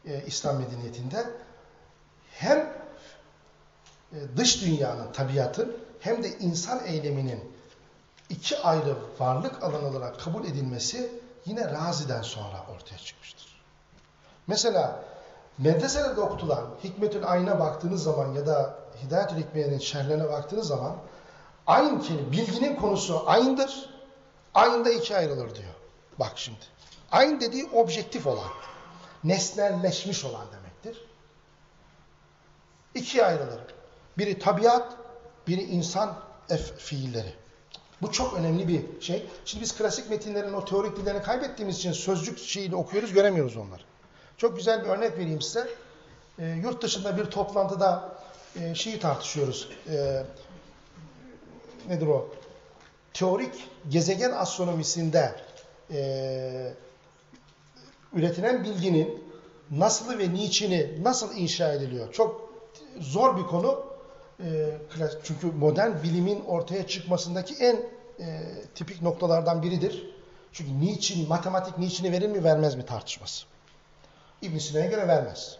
e, İslam medeniyetinde hem e, dış dünyanın, tabiatın hem de insan eyleminin iki ayrı varlık alanı olarak kabul edilmesi yine Razi'den sonra ortaya çıkmıştır. Mesela medreselerde okutulan Hikmetül Ayn'a baktığınız zaman ya da Hidayetül Hikmeye'nin şerhlerine baktığınız zaman aynı kelime, bilginin konusu aynıdır. Aynı da iki ayrılır diyor. Bak şimdi. Aynı dediği objektif olan, nesnelleşmiş olan demektir. İkiye ayrılır. Biri tabiat, biri insan fiilleri. Bu çok önemli bir şey. Şimdi biz klasik metinlerin o teorik dillerini kaybettiğimiz için sözcük şeyini okuyoruz, göremiyoruz onları. Çok güzel bir örnek vereyim size. E, yurt dışında bir toplantıda e, şeyi tartışıyoruz. E, nedir o? Teorik gezegen astronomisinde e, üretilen bilginin nasılı ve niçini nasıl inşa ediliyor? Çok zor bir konu. E, çünkü modern bilimin ortaya çıkmasındaki en e, tipik noktalardan biridir. Çünkü niçin, matematik niçini verir mi vermez mi tartışması. İbn Sina'ya göre vermez.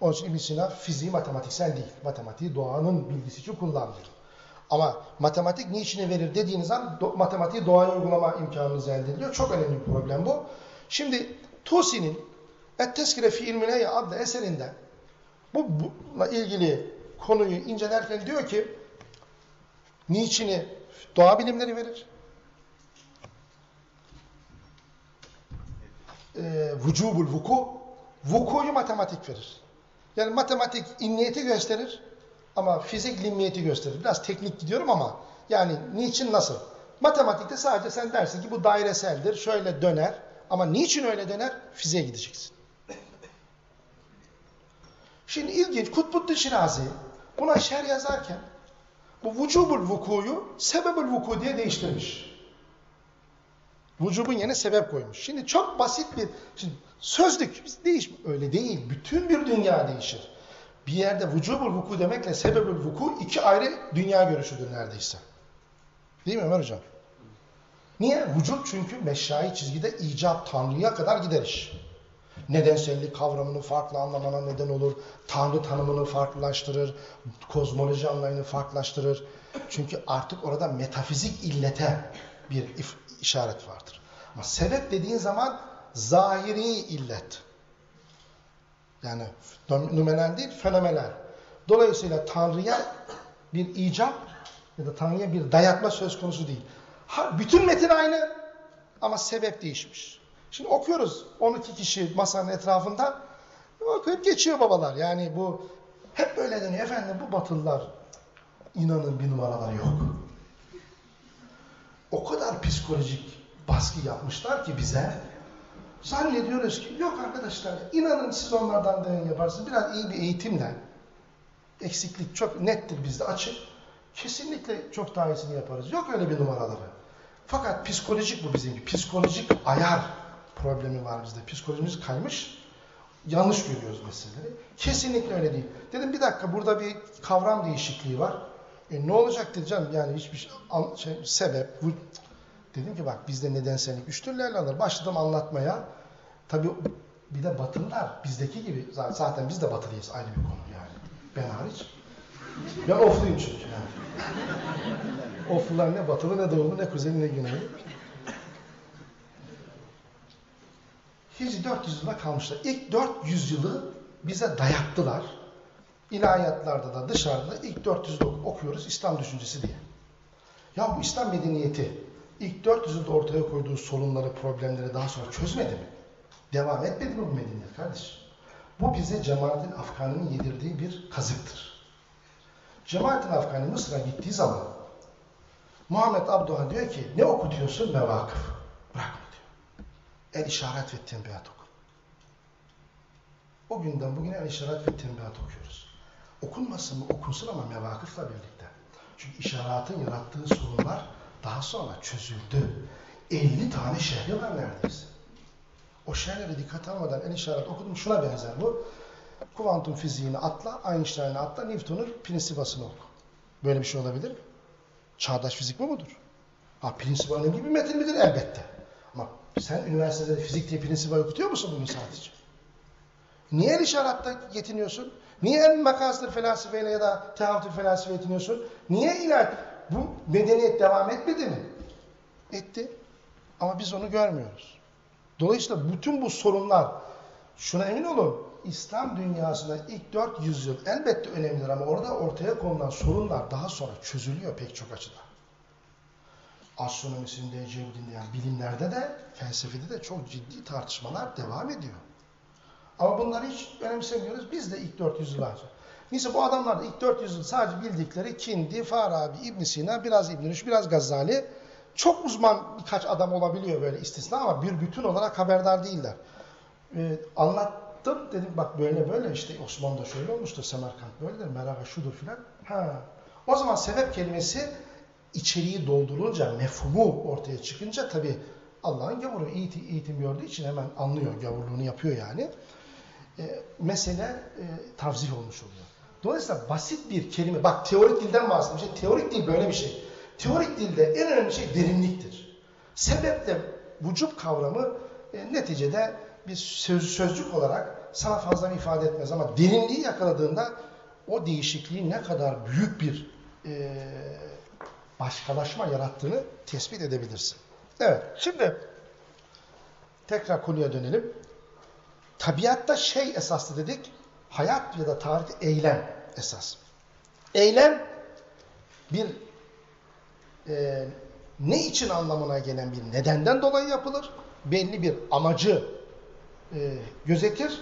Onun için İbn Sina fiziği matematiksel değil. Matematiği doğanın bilgisi için kullanılır. Ama matematik niçini verir dediğiniz an do matematiği doğaya uygulama imkanınız elde ediliyor. Çok önemli bir problem bu. Şimdi Tusi'nin Et-Teskire fi İlmineya adlı eserinde bu, bununla ilgili konuyu incelerken diyor ki niçini doğa bilimleri verir? Ee, vücubul vuku vukuyu matematik verir. Yani matematik inniyeti gösterir ama fizik limmiyeti gösterir. Biraz teknik gidiyorum ama yani niçin nasıl? Matematikte sadece sen dersin ki bu daireseldir, şöyle döner ama niçin öyle döner? Fiziğe gideceksin. Şimdi ilginç Kutbuddin Şirazi buna şer yazarken bu vücubul vukuyu sebebül vuku diye değiştirmiş. Vücubun yerine sebep koymuş. Şimdi çok basit bir şimdi sözlük değiş öyle değil. Bütün bir dünya değişir. Bir yerde vücubul vuku demekle sebebül vuku iki ayrı dünya görüşüdür neredeyse. Değil mi Ömer Hocam? Niye? Vücut çünkü meşrai çizgide icap Tanrı'ya kadar gider iş. Nedensellik kavramını farklı anlamana neden olur. Tanrı tanımını farklılaştırır. Kozmoloji anlayını farklılaştırır. Çünkü artık orada metafizik illete bir işaret vardır. Ama sebep dediğin zaman zahiri illet. Yani numenal değil, fenomenal. Dolayısıyla Tanrı'ya bir icap ya da Tanrı'ya bir dayatma söz konusu değil. Ha, bütün metin aynı ama sebep değişmiş. Şimdi okuyoruz 12 kişi masanın etrafında okuyup geçiyor babalar. Yani bu hep böyle deniyor. Efendim bu batılılar inanın bir numaraları yok. O kadar psikolojik baskı yapmışlar ki bize zannediyoruz ki yok arkadaşlar inanın siz onlardan da yaparsınız. Biraz iyi bir eğitimle eksiklik çok nettir bizde açık. Kesinlikle çok daha iyisini yaparız. Yok öyle bir numaraları. Fakat psikolojik bu bizim. Psikolojik ayar problemi var bizde. Psikolojimiz kaymış. Yanlış görüyoruz meseleleri. Kesinlikle öyle değil. Dedim bir dakika burada bir kavram değişikliği var. E ne olacak diyeceğim yani hiçbir şey, şey, sebep. Bu, dedim ki bak bizde nedensellik üç türlerle alır. Başladım anlatmaya. Tabi bir de batılılar bizdeki gibi zaten biz de batılıyız ayrı bir konu yani. Ben hariç. Ben ofluyum çünkü yani. Oflular ne batılı ne doğulu ne kuzeyli ne güneyli. Hicri 400 yılda kalmışlar. İlk 400 yılı bize dayattılar. İlahiyatlarda da dışarıda da ilk 400 yılda okuyoruz İslam düşüncesi diye. Ya bu İslam medeniyeti ilk 400 yılda ortaya koyduğu sorunları, problemleri daha sonra çözmedi mi? Devam etmedi mi bu medeniyet kardeş? Bu bize cemaatin Afgan'ın yedirdiği bir kazıktır. Cemaatin Afgan'ı Mısır'a gittiği zaman Muhammed Abduha diyor ki ne okutuyorsun? Mevakıf. El işaret ve tembihat oku. O günden bugüne el işaret ve tembihat okuyoruz. Okunmasın mı? Okunsun ama mevakıfla birlikte. Çünkü işaretin yarattığı sorunlar daha sonra çözüldü. 50 tane şehri var neredeyse. O şeylere dikkat almadan el işaret okudum. Şuna benzer bu. Kuantum fiziğini atla, Einstein'ı atla, Newton'un prinsipasını oku. Böyle bir şey olabilir mi? Çağdaş fizik bu mudur? Ha, prinsipa önemli bir metin midir? Elbette. Sen üniversitede fizik diye prinsipa okutuyor musun bugün sadece? Niye el işaretle yetiniyorsun? Niye el makasdır felsefeyle ya da tehavtül felsefe yetiniyorsun? Niye iler bu medeniyet devam etmedi mi? Etti. Ama biz onu görmüyoruz. Dolayısıyla bütün bu sorunlar, şuna emin olun, İslam dünyasında ilk 400 yıl elbette önemlidir ama orada ortaya konulan sorunlar daha sonra çözülüyor pek çok açıdan. Astronomisinde, cebdinde yani bilimlerde de, felsefede de çok ciddi tartışmalar devam ediyor. Ama bunları hiç önemsemiyoruz. Biz de ilk 400 yıl önce. Neyse bu adamlar da ilk 400 yıl sadece bildikleri Kindi, Farabi, İbn Sina, biraz İbn Rüşd, biraz Gazali. Çok uzman birkaç adam olabiliyor böyle istisna ama bir bütün olarak haberdar değiller. Ee, anlattım dedim bak böyle böyle işte Osmanlı'da şöyle olmuştur, Semerkant böyledir, merhaba şudur filan. Ha. O zaman sebep kelimesi içeriği doldurunca, mefhumu ortaya çıkınca tabi Allah'ın gavuru eğitim, eğitim gördüğü için hemen anlıyor, gavurluğunu yapıyor yani. E, mesele e, tavzih olmuş oluyor. Dolayısıyla basit bir kelime, bak teorik dilden bahsediyorum. Şey, teorik dil böyle bir şey. Teorik dilde en önemli şey derinliktir. Sebep de vücut kavramı e, neticede bir söz, sözcük olarak sana fazla bir ifade etmez ama derinliği yakaladığında o değişikliğin ne kadar büyük bir e, başkalaşma yarattığını tespit edebilirsin. Evet, şimdi tekrar konuya dönelim. Tabiatta şey esaslı dedik, hayat ya da tarih eylem esas. Eylem bir e, ne için anlamına gelen bir nedenden dolayı yapılır. Belli bir amacı e, gözetir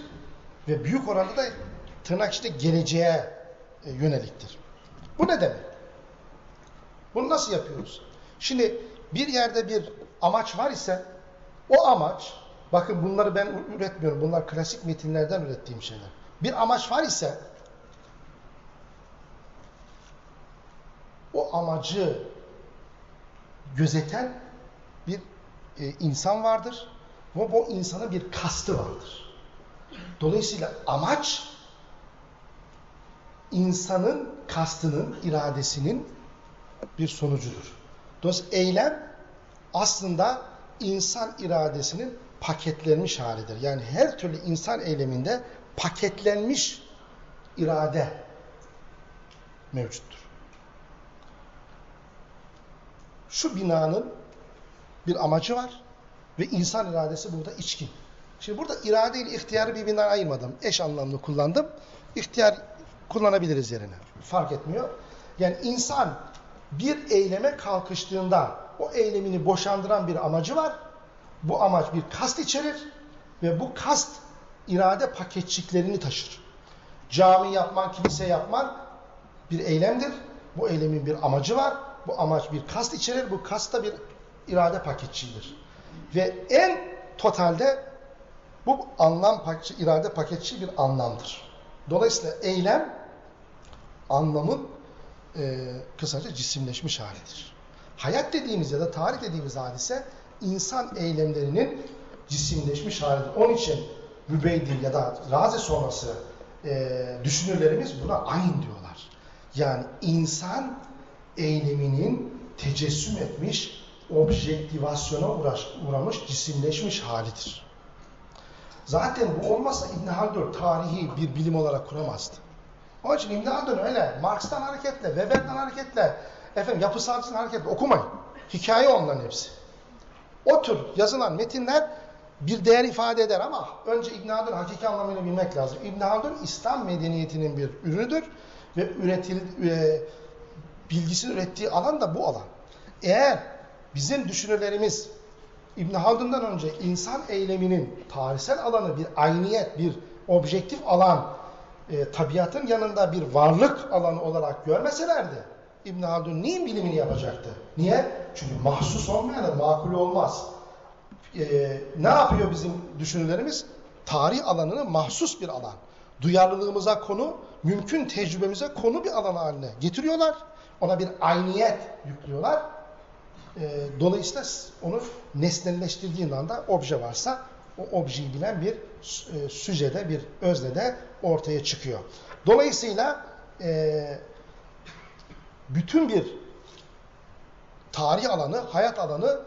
ve büyük oranda da tırnak içinde geleceğe e, yöneliktir. Bu ne demek? Bunu nasıl yapıyoruz? Şimdi bir yerde bir amaç var ise o amaç, bakın bunları ben üretmiyorum, bunlar klasik metinlerden ürettiğim şeyler. Bir amaç var ise o amacı gözeten bir e, insan vardır ve bu insanın bir kastı vardır. Dolayısıyla amaç insanın kastının, iradesinin bir sonucudur. Dolayısıyla eylem aslında insan iradesinin paketlenmiş halidir. Yani her türlü insan eyleminde paketlenmiş irade mevcuttur. Şu binanın bir amacı var ve insan iradesi burada içkin. Şimdi burada irade ile ihtiyarı birbirinden ayırmadım. Eş anlamlı kullandım. İhtiyar kullanabiliriz yerine. Fark etmiyor. Yani insan bir eyleme kalkıştığında o eylemini boşandıran bir amacı var. Bu amaç bir kast içerir ve bu kast irade paketçiklerini taşır. Cami yapman, kilise yapman bir eylemdir. Bu eylemin bir amacı var. Bu amaç bir kast içerir. Bu kast da bir irade paketçidir. Ve en totalde bu anlam irade paketçi bir anlamdır. Dolayısıyla eylem anlamın e, kısaca cisimleşmiş halidir. Hayat dediğimiz ya da tarih dediğimiz hadise insan eylemlerinin cisimleşmiş halidir. Onun için Mübeydil ya da Razi sonrası e, düşünürlerimiz buna ayn diyorlar. Yani insan eyleminin tecessüm etmiş, objektivasyona uğraş, uğramış, cisimleşmiş halidir. Zaten bu olmazsa İbn Haldun tarihi bir bilim olarak kuramazdı. Onun için İbn Haldun öyle Marx'tan hareketle, Weber'den hareketle, efendim yapısalcısından hareketle okumayın. Hikaye onların hepsi. O tür yazılan metinler bir değer ifade eder ama önce İbn Haldun hakiki anlamıyla bilmek lazım. İbn Haldun İslam medeniyetinin bir ürünüdür ve üretil, e, bilgisini ürettiği alan da bu alan. Eğer bizim düşünürlerimiz İbn Haldun'dan önce insan eyleminin tarihsel alanı bir ayniyet, bir objektif alan, e, tabiatın yanında bir varlık alanı olarak görmeselerdi, İbn Haldun neyin bilimini yapacaktı? Niye? Çünkü mahsus olmayanın makul olmaz. E, ne yapıyor bizim düşünürlerimiz? Tarih alanını mahsus bir alan. Duyarlılığımıza konu, mümkün tecrübemize konu bir alan haline getiriyorlar. Ona bir ayniyet yüklüyorlar. E, dolayısıyla onu nesnelleştirdiğin anda obje varsa o objeyi bilen bir e, süjede, bir öznede ortaya çıkıyor. Dolayısıyla e, bütün bir tarih alanı, hayat alanı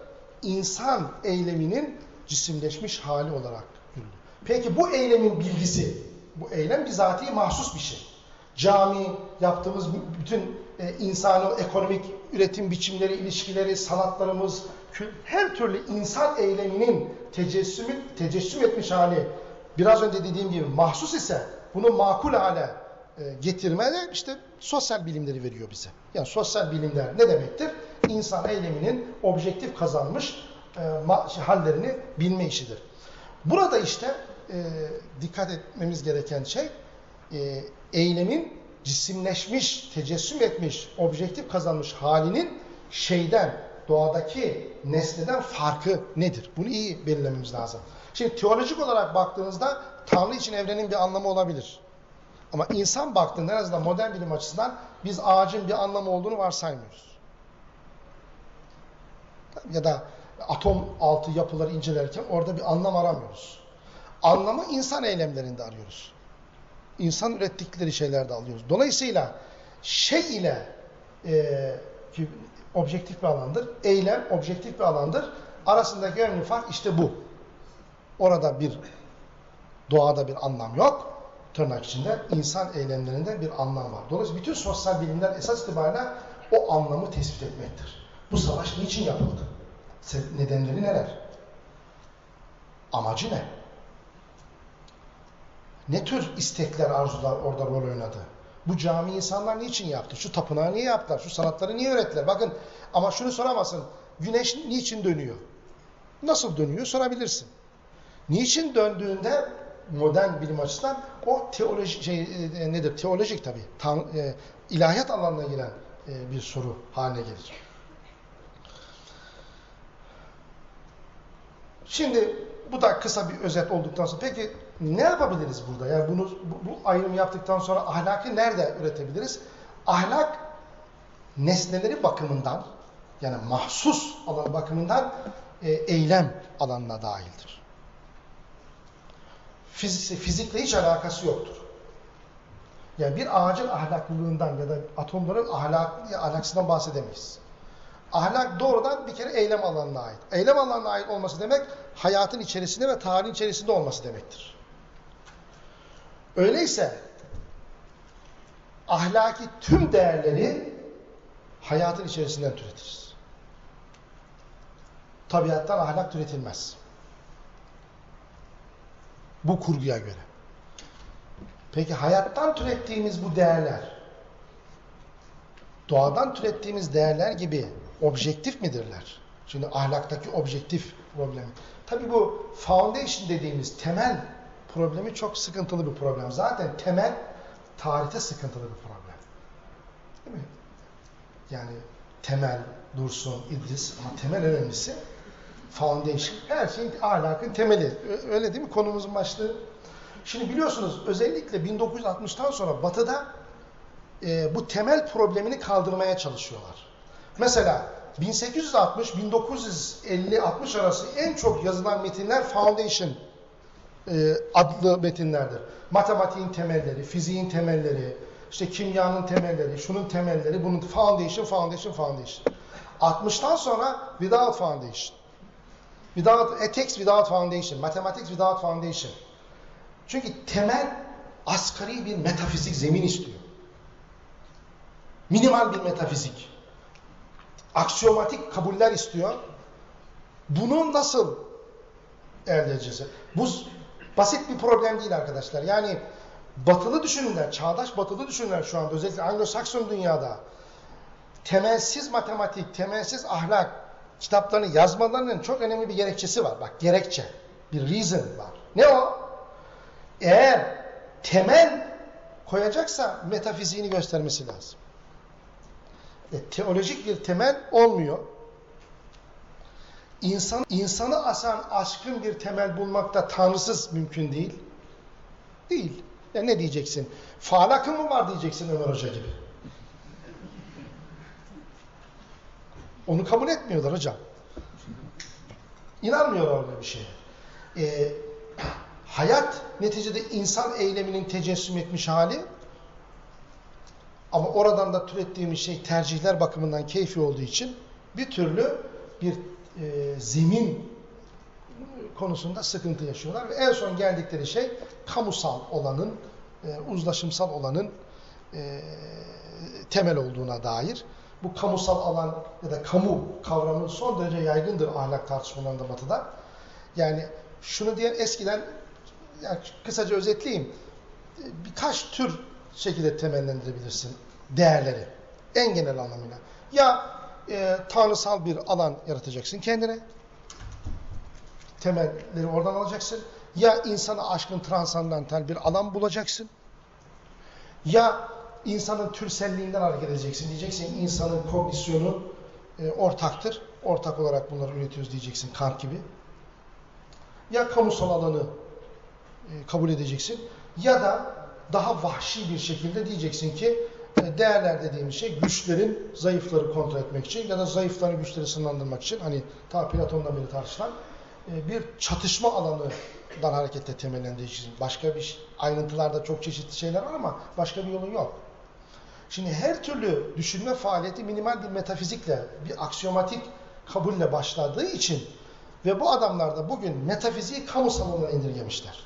insan eyleminin cisimleşmiş hali olarak görülür. Peki bu eylemin bilgisi, bu eylem bizatihi mahsus bir şey. Cami, yaptığımız bütün e, insani ekonomik üretim biçimleri, ilişkileri, sanatlarımız, her türlü insan eyleminin tecessümü, tecessüm etmiş hali biraz önce dediğim gibi mahsus ise bunu makul hale e, getirmede işte sosyal bilimleri veriyor bize. Yani sosyal bilimler ne demektir? İnsan eyleminin objektif kazanmış e, şey, hallerini bilme işidir. Burada işte e, dikkat etmemiz gereken şey e, eylemin cisimleşmiş, tecessüm etmiş, objektif kazanmış halinin şeyden, doğadaki nesneden farkı nedir? Bunu iyi belirlememiz lazım. Şimdi teolojik olarak baktığınızda Tanrı için evrenin bir anlamı olabilir. Ama insan baktığında en azından modern bilim açısından biz ağacın bir anlamı olduğunu varsaymıyoruz. Ya da atom altı yapıları incelerken orada bir anlam aramıyoruz. Anlamı insan eylemlerinde arıyoruz. İnsan ürettikleri şeylerde alıyoruz. Dolayısıyla şey ile e, ki objektif bir alandır. Eylem objektif bir alandır. Arasındaki önemli fark işte bu. Orada bir doğada bir anlam yok. Tırnak içinde insan eylemlerinde bir anlam var. Dolayısıyla bütün sosyal bilimler esas itibariyle o anlamı tespit etmektir. Bu savaş niçin yapıldı? Nedenleri neler? Amacı ne? Ne tür istekler, arzular orada rol oynadı? Bu cami insanlar niçin yaptı? Şu tapınağı niye yaptılar? Şu sanatları niye öğrettiler? Bakın ama şunu soramazsın. Güneş niçin dönüyor? Nasıl dönüyor sorabilirsin. Niçin döndüğünde modern bilim açısından o teoloji şey e, nedir? Teolojik tabii. Tan, e, ilahiyat alanına giren e, bir soru haline gelir. Şimdi bu da kısa bir özet olduktan sonra peki ne yapabiliriz burada? Yani bunu bu, bu ayrımı yaptıktan sonra ahlakı nerede üretebiliriz? Ahlak nesneleri bakımından yani mahsus alan bakımından e, eylem alanına dahildir. Fizik, fizikle hiç alakası yoktur. Yani bir ağacın ahlaklılığından ya da atomların ahlak, ahlaksından bahsedemeyiz. Ahlak doğrudan bir kere eylem alanına ait. Eylem alanına ait olması demek hayatın içerisinde ve tarihin içerisinde olması demektir. Öyleyse ahlaki tüm değerleri hayatın içerisinden türetiriz. Tabiattan ahlak türetilmez. Bu kurguya göre. Peki hayattan türettiğimiz bu değerler doğadan türettiğimiz değerler gibi objektif midirler? Şimdi ahlaktaki objektif problemi. Tabi bu foundation dediğimiz temel problemi çok sıkıntılı bir problem. Zaten temel tarihte sıkıntılı bir problem. Değil mi? Yani temel, dursun, idris ama temel önemlisi foundation. Her şeyin ahlakın temeli. Öyle değil mi? Konumuzun başlığı. Şimdi biliyorsunuz özellikle 1960'tan sonra batıda e, bu temel problemini kaldırmaya çalışıyorlar. Mesela 1860-1950-60 arası en çok yazılan metinler Foundation e, adlı metinlerdir. Matematiğin temelleri, fiziğin temelleri, işte kimyanın temelleri, şunun temelleri, bunun Foundation, Foundation, Foundation. 60'tan sonra Without Foundation. Without ethics, without foundation. Mathematics without foundation. Çünkü temel asgari bir metafizik zemin istiyor. Minimal bir metafizik. Aksiyomatik kabuller istiyor. Bunu nasıl elde edeceğiz? Bu basit bir problem değil arkadaşlar. Yani batılı düşünürler, çağdaş batılı düşünürler şu anda özellikle Anglo-Sakson dünyada temelsiz matematik, temelsiz ahlak kitaplarını yazmalarının çok önemli bir gerekçesi var. Bak gerekçe, bir reason var. Ne o? Eğer temel koyacaksa metafiziğini göstermesi lazım. E, teolojik bir temel olmuyor. İnsan, insanı asan aşkın bir temel bulmakta tanrısız mümkün değil. Değil. Ya ne diyeceksin? Falakın mı var diyeceksin Ömer Hoca gibi. Onu kabul etmiyorlar hocam. İnanmıyorlar öyle bir şeye. e, hayat neticede insan eyleminin tecessüm etmiş hali ama oradan da türettiğimiz şey tercihler bakımından keyfi olduğu için bir türlü bir e, zemin konusunda sıkıntı yaşıyorlar ve en son geldikleri şey kamusal olanın, e, uzlaşımsal olanın e, temel olduğuna dair. Bu kamusal alan ya da kamu kavramı son derece yaygındır ahlak tartışmalarında batıda. Yani şunu diyen eskiden yani kısaca özetleyeyim. Birkaç tür şekilde temellendirebilirsin değerleri. En genel anlamıyla. Ya e, tanrısal bir alan yaratacaksın kendine. Temelleri oradan alacaksın. Ya insana aşkın transandantal bir alan bulacaksın. Ya insanın türselliğinden hareket edeceksin. Diyeceksin insanın kognisyonu e, ortaktır. Ortak olarak bunları üretiyoruz diyeceksin Kant gibi. Ya kamusal alanı e, kabul edeceksin. Ya da daha vahşi bir şekilde diyeceksin ki e, değerler dediğimiz şey güçlerin zayıfları kontrol etmek için ya da zayıfların güçleri sınırlandırmak için hani ta Platon'dan beri tartışılan e, bir çatışma alanından hareketle temellendireceksin. Başka bir ayrıntılarda çok çeşitli şeyler var ama başka bir yolun yok. Şimdi her türlü düşünme faaliyeti minimal bir metafizikle, bir aksiyomatik kabulle başladığı için ve bu adamlar da bugün metafiziği kamusal alana indirgemişler.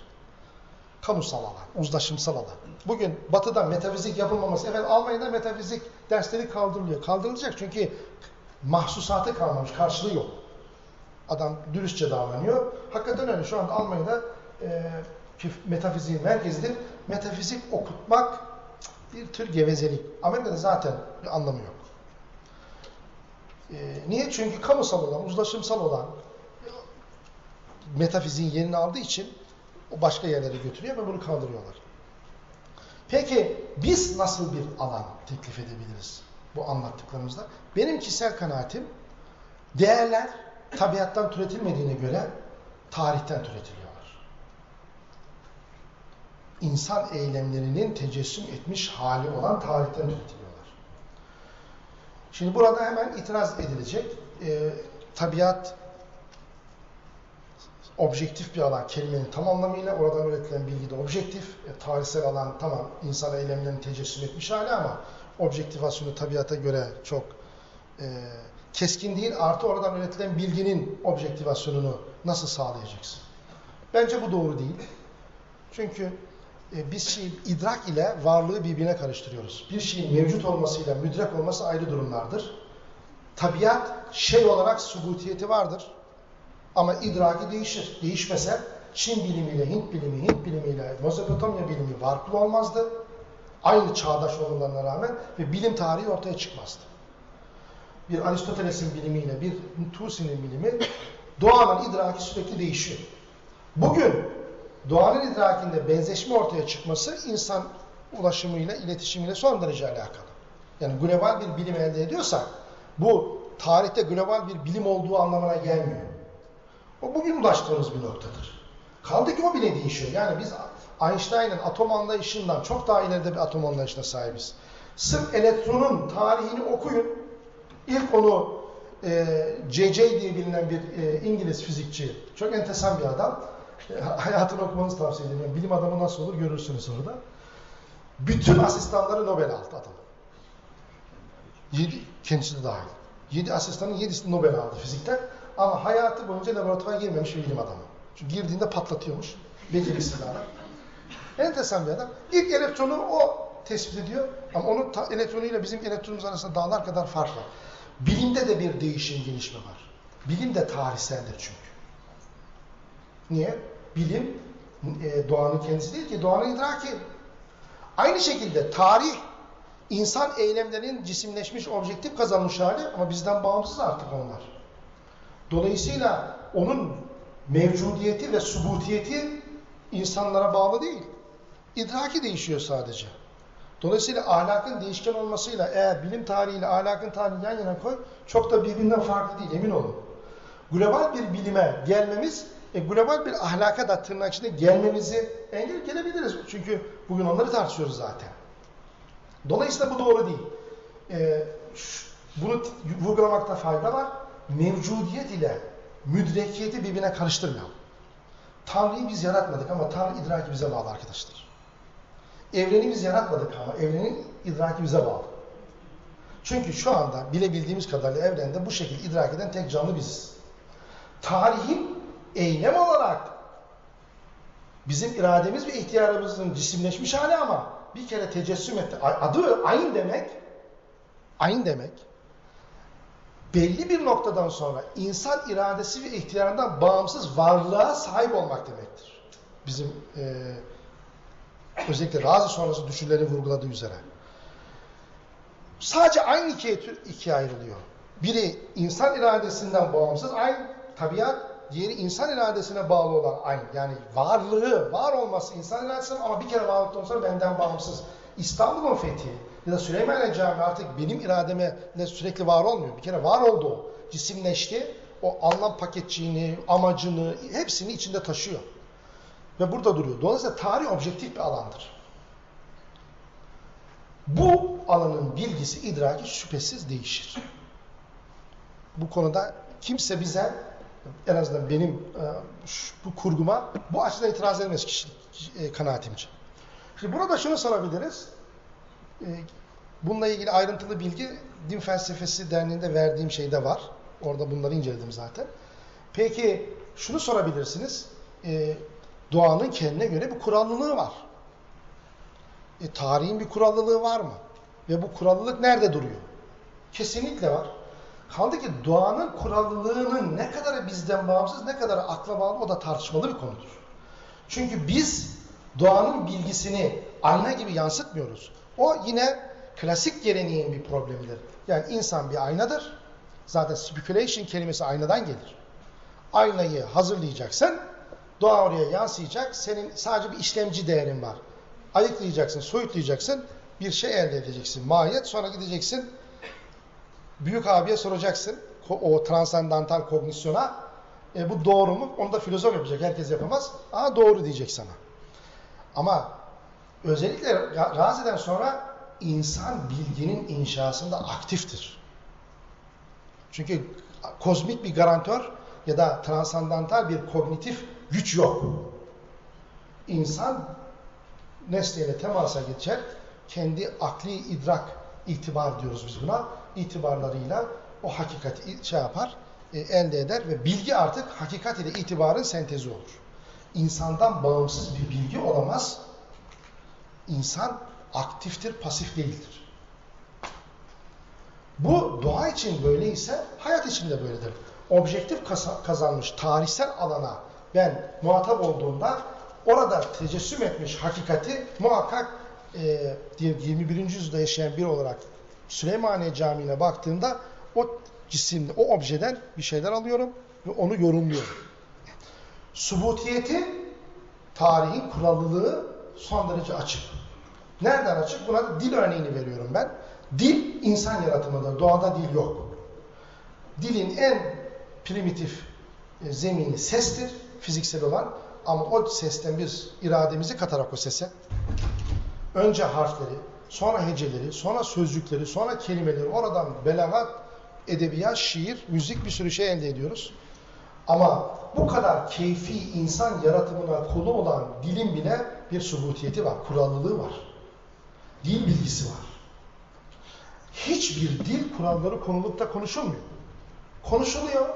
Kamusal alan, uzlaşımsal alan. Bugün batıda metafizik yapılmaması, evet Almanya'da metafizik dersleri kaldırılıyor. Kaldırılacak çünkü mahsusatı kalmamış, karşılığı yok. Adam dürüstçe davranıyor. Hakikaten öyle. Şu anda Almanya'da e, metafiziğin merkezidir. Metafizik okutmak bir tür gevezelik. Amerika'da zaten bir anlamı yok. E, niye? Çünkü kamusal olan, uzlaşımsal olan metafiziğin yerini aldığı için o başka yerlere götürüyor ve bunu kaldırıyorlar. Peki biz nasıl bir alan teklif edebiliriz bu anlattıklarımızda? Benim kişisel kanaatim değerler tabiattan türetilmediğine göre tarihten türetiliyorlar. İnsan eylemlerinin tecessüm etmiş hali olan tarihten türetiliyorlar. Şimdi burada hemen itiraz edilecek. E, tabiat objektif bir alan kelimenin tam anlamıyla oradan üretilen bilgi de objektif. E, tarihsel alan tamam insan eylemlerini tecessüm etmiş hali ama objektifasyonu tabiata göre çok e, keskin değil artı oradan üretilen bilginin objektivasyonunu nasıl sağlayacaksın? Bence bu doğru değil. Çünkü e, biz şey, idrak ile varlığı birbirine karıştırıyoruz. Bir şeyin mevcut olmasıyla müdrek olması ayrı durumlardır. Tabiat şey olarak subutiyeti vardır. Ama idraki değişir. Değişmese Çin bilimiyle Hint bilimi, Hint bilimiyle Mezopotamya bilimi farklı olmazdı. Aynı çağdaş olmalarına rağmen ve bilim tarihi ortaya çıkmazdı. Bir Aristoteles'in bilimiyle bir Tusi'nin bilimi doğanın idraki sürekli değişiyor. Bugün doğanın idrakinde benzeşme ortaya çıkması insan ulaşımıyla, iletişimiyle son derece alakalı. Yani global bir bilim elde ediyorsak bu tarihte global bir bilim olduğu anlamına gelmiyor. O bugün ulaştığımız bir noktadır. Kaldı ki o bile değişiyor. Yani biz Einstein'ın atom anlayışından çok daha ileride bir atom anlayışına sahibiz. Sırf elektronun tarihini okuyun. İlk onu e, C.C. diye bilinen bir e, İngiliz fizikçi, çok entesan bir adam. İşte, hayatını okumanızı tavsiye ederim. Bilim adamı nasıl olur görürsünüz orada. Bütün asistanları Nobel aldı adam. Yedi, kendisi de dahil. Yedi asistanın yedisi Nobel aldı fizikten. Ama hayatı boyunca laboratuvara girmemiş bir bilim adamı. Çünkü girdiğinde patlatıyormuş. Becerisiz adam. Enteresan bir adam. İlk elektronu o tespit ediyor. Ama onun elektronuyla bizim elektronumuz arasında dağlar kadar fark var. Bilimde de bir değişim, gelişme var. Bilim de tarihseldir çünkü. Niye? Bilim e, doğanın kendisi değil ki, doğanın idraki. Aynı şekilde tarih insan eylemlerinin cisimleşmiş, objektif kazanmış hali ama bizden bağımsız artık onlar. Dolayısıyla onun mevcudiyeti ve subutiyeti insanlara bağlı değil. İdraki değişiyor sadece. Dolayısıyla ahlakın değişken olmasıyla eğer bilim tarihiyle ahlakın tarihini yan yana koy çok da birbirinden farklı değil emin olun. Global bir bilime gelmemiz e, global bir ahlaka da tırnak içinde gelmemizi engel gelebiliriz. Çünkü bugün onları tartışıyoruz zaten. Dolayısıyla bu doğru değil. E, şu, bunu vurgulamakta fayda var. Mevcudiyet ile müdrekiyeti birbirine karıştırmayalım. Tanrı'yı biz yaratmadık ama Tanrı idraki bize bağlı arkadaşlar. Evreni biz yaratmadık ama evrenin idraki bize bağlı. Çünkü şu anda bilebildiğimiz kadarıyla evrende bu şekilde idrak eden tek canlı biziz. Tarihin eylem olarak bizim irademiz ve ihtiyarımızın cisimleşmiş hali ama bir kere tecessüm etti. Adı ayın demek, ayın demek belli bir noktadan sonra insan iradesi ve ihtiyarından bağımsız varlığa sahip olmak demektir. Bizim e, özellikle razı sonrası düşünceleri vurguladığı üzere. Sadece aynı ikiye, ikiye ayrılıyor. Biri insan iradesinden bağımsız aynı tabiat, diğeri insan iradesine bağlı olan aynı. Yani varlığı, var olması insan iradesi ama bir kere var olduktan sonra benden bağımsız. İstanbul'un fethi ya da Süleymaniye Camii artık benim irademe sürekli var olmuyor. Bir kere var oldu o. Cisimleşti. O anlam paketçiğini, amacını hepsini içinde taşıyor. Ve burada duruyor. Dolayısıyla tarih objektif bir alandır. Bu alanın bilgisi, idraki şüphesiz değişir. Bu konuda kimse bize en azından benim e, bu kurguma bu açıdan itiraz edemez kişilik e, kanaatimce. Şimdi burada şunu sorabiliriz. E, bununla ilgili ayrıntılı bilgi Din Felsefesi Derneği'nde verdiğim şeyde var. Orada bunları inceledim zaten. Peki şunu sorabilirsiniz. Doğanın kendine göre bir kurallılığı var. E, tarihin bir kurallılığı var mı? Ve bu kurallılık nerede duruyor? Kesinlikle var. Kaldı ki doğanın kurallılığının ne kadar bizden bağımsız, ne kadar akla bağlı o da tartışmalı bir konudur. Çünkü biz doğanın bilgisini ayna gibi yansıtmıyoruz. O yine klasik geleneğin bir problemidir. Yani insan bir aynadır. Zaten speculation kelimesi aynadan gelir. Aynayı hazırlayacaksın, doğa oraya yansıyacak, senin sadece bir işlemci değerin var. Ayıklayacaksın, soyutlayacaksın, bir şey elde edeceksin, mahiyet, sonra gideceksin, büyük abiye soracaksın, o transandantal kognisyona, e, bu doğru mu? Onu da filozof yapacak, herkes yapamaz. Aa doğru diyecek sana. Ama özellikle Razi'den sonra insan bilginin inşasında aktiftir. Çünkü kozmik bir garantör ya da transandantal bir kognitif güç yok. İnsan nesneyle temasa geçer, kendi akli idrak itibar diyoruz biz buna. İtibarlarıyla o hakikati şey yapar, e, elde eder ve bilgi artık hakikat ile itibarın sentezi olur. İnsandan bağımsız bir bilgi olamaz. İnsan aktiftir, pasif değildir. Bu doğa için böyleyse hayat için de böyledir. Objektif kazanmış tarihsel alana ben muhatap olduğumda orada tecessüm etmiş hakikati muhakkak e, 21. yüzyılda yaşayan bir olarak Süleymaniye Camii'ne baktığımda o cisimde, o objeden bir şeyler alıyorum ve onu yorumluyorum. Subutiyeti, tarihin kurallılığı son derece açık. Nereden açık? Buna dil örneğini veriyorum ben. Dil insan yaratımıdır. Doğada dil yok. Dilin en primitif e, zemini sestir, fiziksel olan. Ama o sesten biz irademizi katarak o sese önce harfleri, sonra heceleri, sonra sözcükleri, sonra kelimeleri oradan belagat, edebiyat, şiir, müzik bir sürü şey elde ediyoruz. Ama bu kadar keyfi insan yaratımına kolu olan dilin bile bir subutiyeti var, kurallılığı var. Dil bilgisi var. Hiçbir dil kuralları konulup da konuşulmuyor. Konuşuluyor.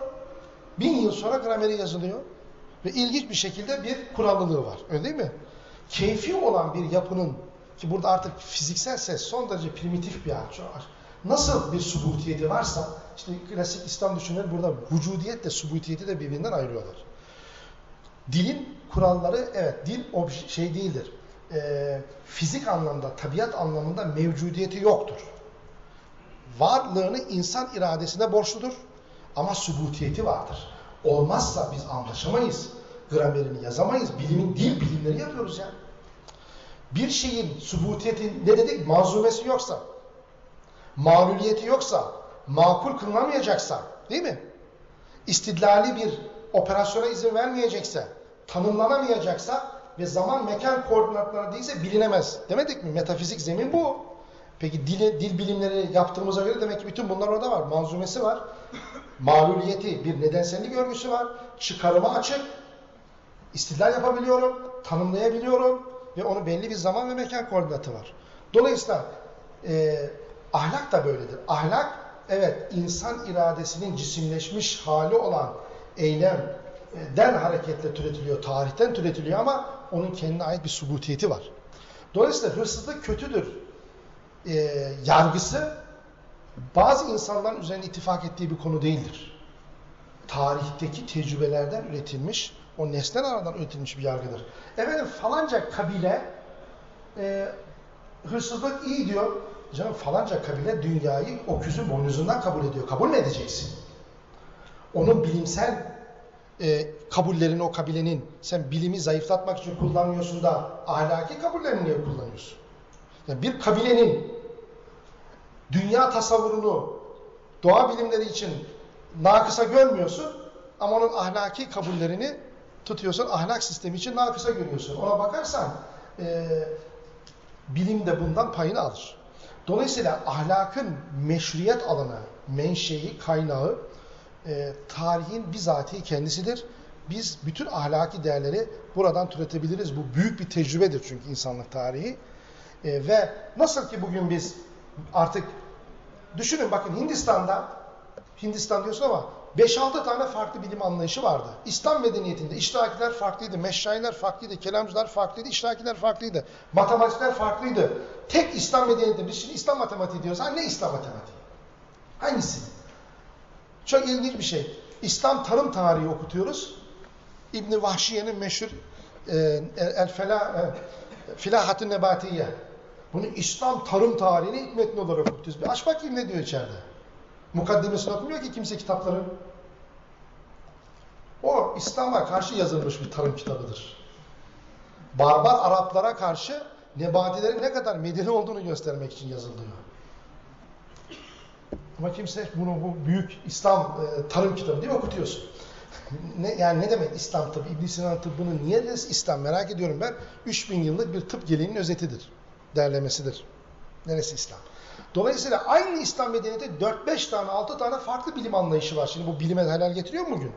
Bin yıl sonra grameri yazılıyor. Ve ilginç bir şekilde bir kurallılığı var. Öyle değil mi? Keyfi olan bir yapının ki burada artık fiziksel ses son derece primitif bir hal. Nasıl bir subutiyeti varsa işte klasik İslam düşünürleri burada vücudiyetle subutiyeti de birbirinden ayırıyorlar. Dilin kuralları evet dil şey değildir. E, fizik anlamda, tabiat anlamında mevcudiyeti yoktur. Varlığını insan iradesine borçludur ama subutiyeti vardır. Olmazsa biz anlaşamayız. Gramerini yazamayız. Bilimin dil bilimleri yapıyoruz ya. Bir şeyin subutiyeti ne dedik? Mazumesi yoksa, mağluliyeti yoksa, makul kılınamayacaksa, değil mi? İstidlali bir operasyona izin vermeyecekse, tanımlanamayacaksa ve zaman mekan koordinatları değilse bilinemez. Demedik mi? Metafizik zemin bu. Peki dil, dil bilimleri yaptığımıza göre demek ki bütün bunlar orada var. Manzumesi var. Mağluliyeti, bir nedensellik örgüsü var. Çıkarıma açık. istidlal yapabiliyorum, tanımlayabiliyorum ve onun belli bir zaman ve mekan koordinatı var. Dolayısıyla e, ahlak da böyledir. Ahlak evet insan iradesinin cisimleşmiş hali olan eylemden hareketle türetiliyor, tarihten türetiliyor ama onun kendine ait bir subutiyeti var. Dolayısıyla hırsızlık kötüdür e, yargısı bazı insanların üzerine ittifak ettiği bir konu değildir. Tarihteki tecrübelerden üretilmiş, o nesnel aradan üretilmiş bir yargıdır. Efendim falanca kabile e, hırsızlık iyi diyor. Canım falanca kabile dünyayı oküzün boynuzundan kabul ediyor. Kabul mü edeceksin? Onun bilimsel e, kabullerini o kabilenin sen bilimi zayıflatmak için kullanıyorsun da ahlaki kabullerini niye kullanıyorsun? Yani bir kabilenin dünya tasavvurunu doğa bilimleri için nakısa görmüyorsun ama onun ahlaki kabullerini tutuyorsun, ahlak sistemi için nakısa görüyorsun. Ona bakarsan e, bilim de bundan payını alır. Dolayısıyla ahlakın meşruiyet alanı, menşei, kaynağı e, tarihin bizatihi kendisidir. Biz bütün ahlaki değerleri buradan türetebiliriz. Bu büyük bir tecrübedir çünkü insanlık tarihi. E, ve nasıl ki bugün biz artık düşünün bakın Hindistan'da Hindistan diyorsun ama 5-6 tane farklı bilim anlayışı vardı. İslam medeniyetinde iştirakiler farklıydı, meşrahiler farklıydı, kelamcılar farklıydı, iştirakiler farklıydı, matematikler farklıydı. Tek İslam medeniyetinde, biz şimdi İslam matematiği diyoruz. Ha ne İslam matematiği? Hangisi? Çok ilginç bir şey. İslam tarım tarihi okutuyoruz. İbn Vahşiye'nin meşhur e, El Fela e, Filahat-ı Nebatiye. Bunu İslam tarım tarihini ilk metni olarak okutuyoruz. Bir aç bakayım ne diyor içeride. Mukaddimesini okumuyor ki kimse kitapların. O İslam'a karşı yazılmış bir tarım kitabıdır. Barbar Araplara karşı nebatilerin ne kadar medeni olduğunu göstermek için yazılıyor. Ama kimse bunu bu büyük İslam e, tarım kitabı diye okutuyorsun. (laughs) Ne, yani ne demek İslam tıbbı? İbn Sina tıbbının niye İslam merak ediyorum ben. 3000 yıllık bir tıp geleneğinin özetidir. Derlemesidir. Neresi İslam? Dolayısıyla aynı İslam medeniyeti 4-5 tane 6 tane farklı bilim anlayışı var. Şimdi bu bilime helal getiriyor mu bugün?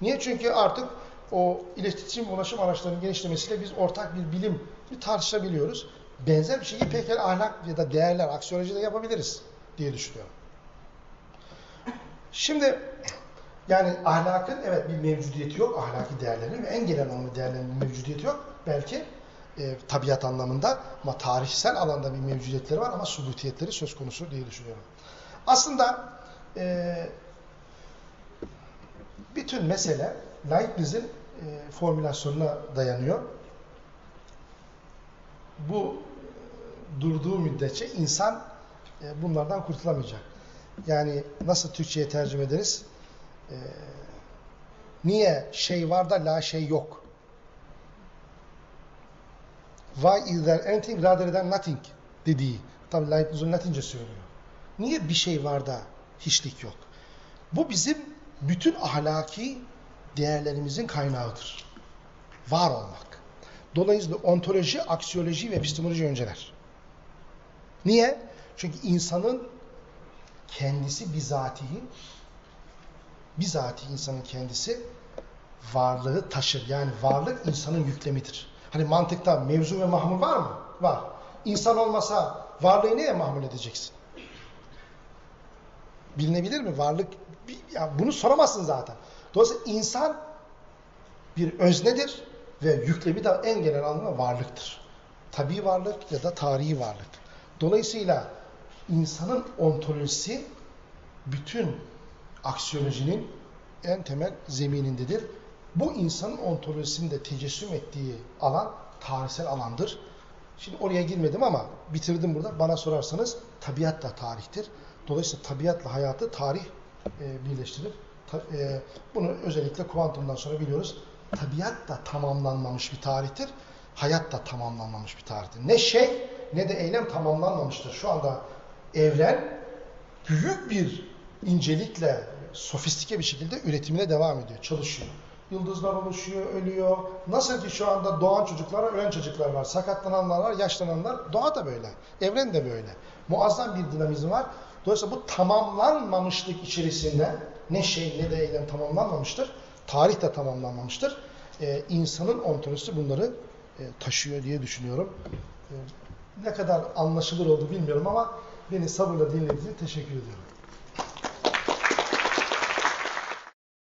Niye? Çünkü artık o iletişim ulaşım araçlarının genişlemesiyle biz ortak bir bilim bir tartışabiliyoruz. Benzer bir şeyi pekala ahlak ya da değerler, aksiyolojide yapabiliriz diye düşünüyorum. Şimdi yani ahlakın evet bir mevcudiyeti yok, ahlaki değerlerin ve en genel anlamda değerlerin mevcudiyeti yok. Belki e, tabiat anlamında ama tarihsel alanda bir mevcudiyetleri var ama subutiyetleri söz konusu diye düşünüyorum. Aslında e, bütün mesele Leibniz'in e, formülasyonuna dayanıyor. Bu e, durduğu müddetçe insan e, bunlardan kurtulamayacak. Yani nasıl Türkçe'ye tercüme ederiz? E, niye şey var da la şey yok? Why is there anything rather than nothing dediği. Tabi Leibniz'in Latince söylüyor. Niye bir şey var da hiçlik yok? Bu bizim bütün ahlaki değerlerimizin kaynağıdır. Var olmak. Dolayısıyla ontoloji, aksiyoloji ve epistemoloji önceler. Niye? Çünkü insanın kendisi bizatihi, bizatihi insanın kendisi varlığı taşır. Yani varlık insanın yüklemidir. Hani mantıkta mevzu ve mahmul var mı? Var. İnsan olmasa varlığı neye mahmul edeceksin? Bilinebilir mi? Varlık, ya bunu soramazsın zaten. Dolayısıyla insan bir öznedir ve yüklemi de en genel anlamda varlıktır. Tabi varlık ya da tarihi varlık. Dolayısıyla insanın ontolojisi bütün aksiyolojinin en temel zeminindedir. Bu insanın ontolojisinde tecessüm ettiği alan tarihsel alandır. Şimdi oraya girmedim ama bitirdim burada. Bana sorarsanız tabiat da tarihtir. Dolayısıyla tabiatla hayatı tarih e, birleştirir. Ta, e, bunu özellikle kuantumdan sonra biliyoruz. Tabiat da tamamlanmamış bir tarihtir. Hayat da tamamlanmamış bir tarihtir. Ne şey ne de eylem tamamlanmamıştır. Şu anda evren büyük bir incelikle, sofistike bir şekilde üretimine devam ediyor, çalışıyor. Yıldızlar oluşuyor, ölüyor. Nasıl ki şu anda doğan çocuklar ölen çocuklar var. Sakatlananlar var, yaşlananlar. Doğa da böyle. Evren de böyle. Muazzam bir dinamizm var. Dolayısıyla bu tamamlanmamışlık içerisinde ne şey ne de eylem tamamlanmamıştır. Tarih de tamamlanmamıştır. e, insanın ontolojisi bunları e, taşıyor diye düşünüyorum. E, ne kadar anlaşılır oldu bilmiyorum ama beni sabırla dinlediğiniz için teşekkür ediyorum.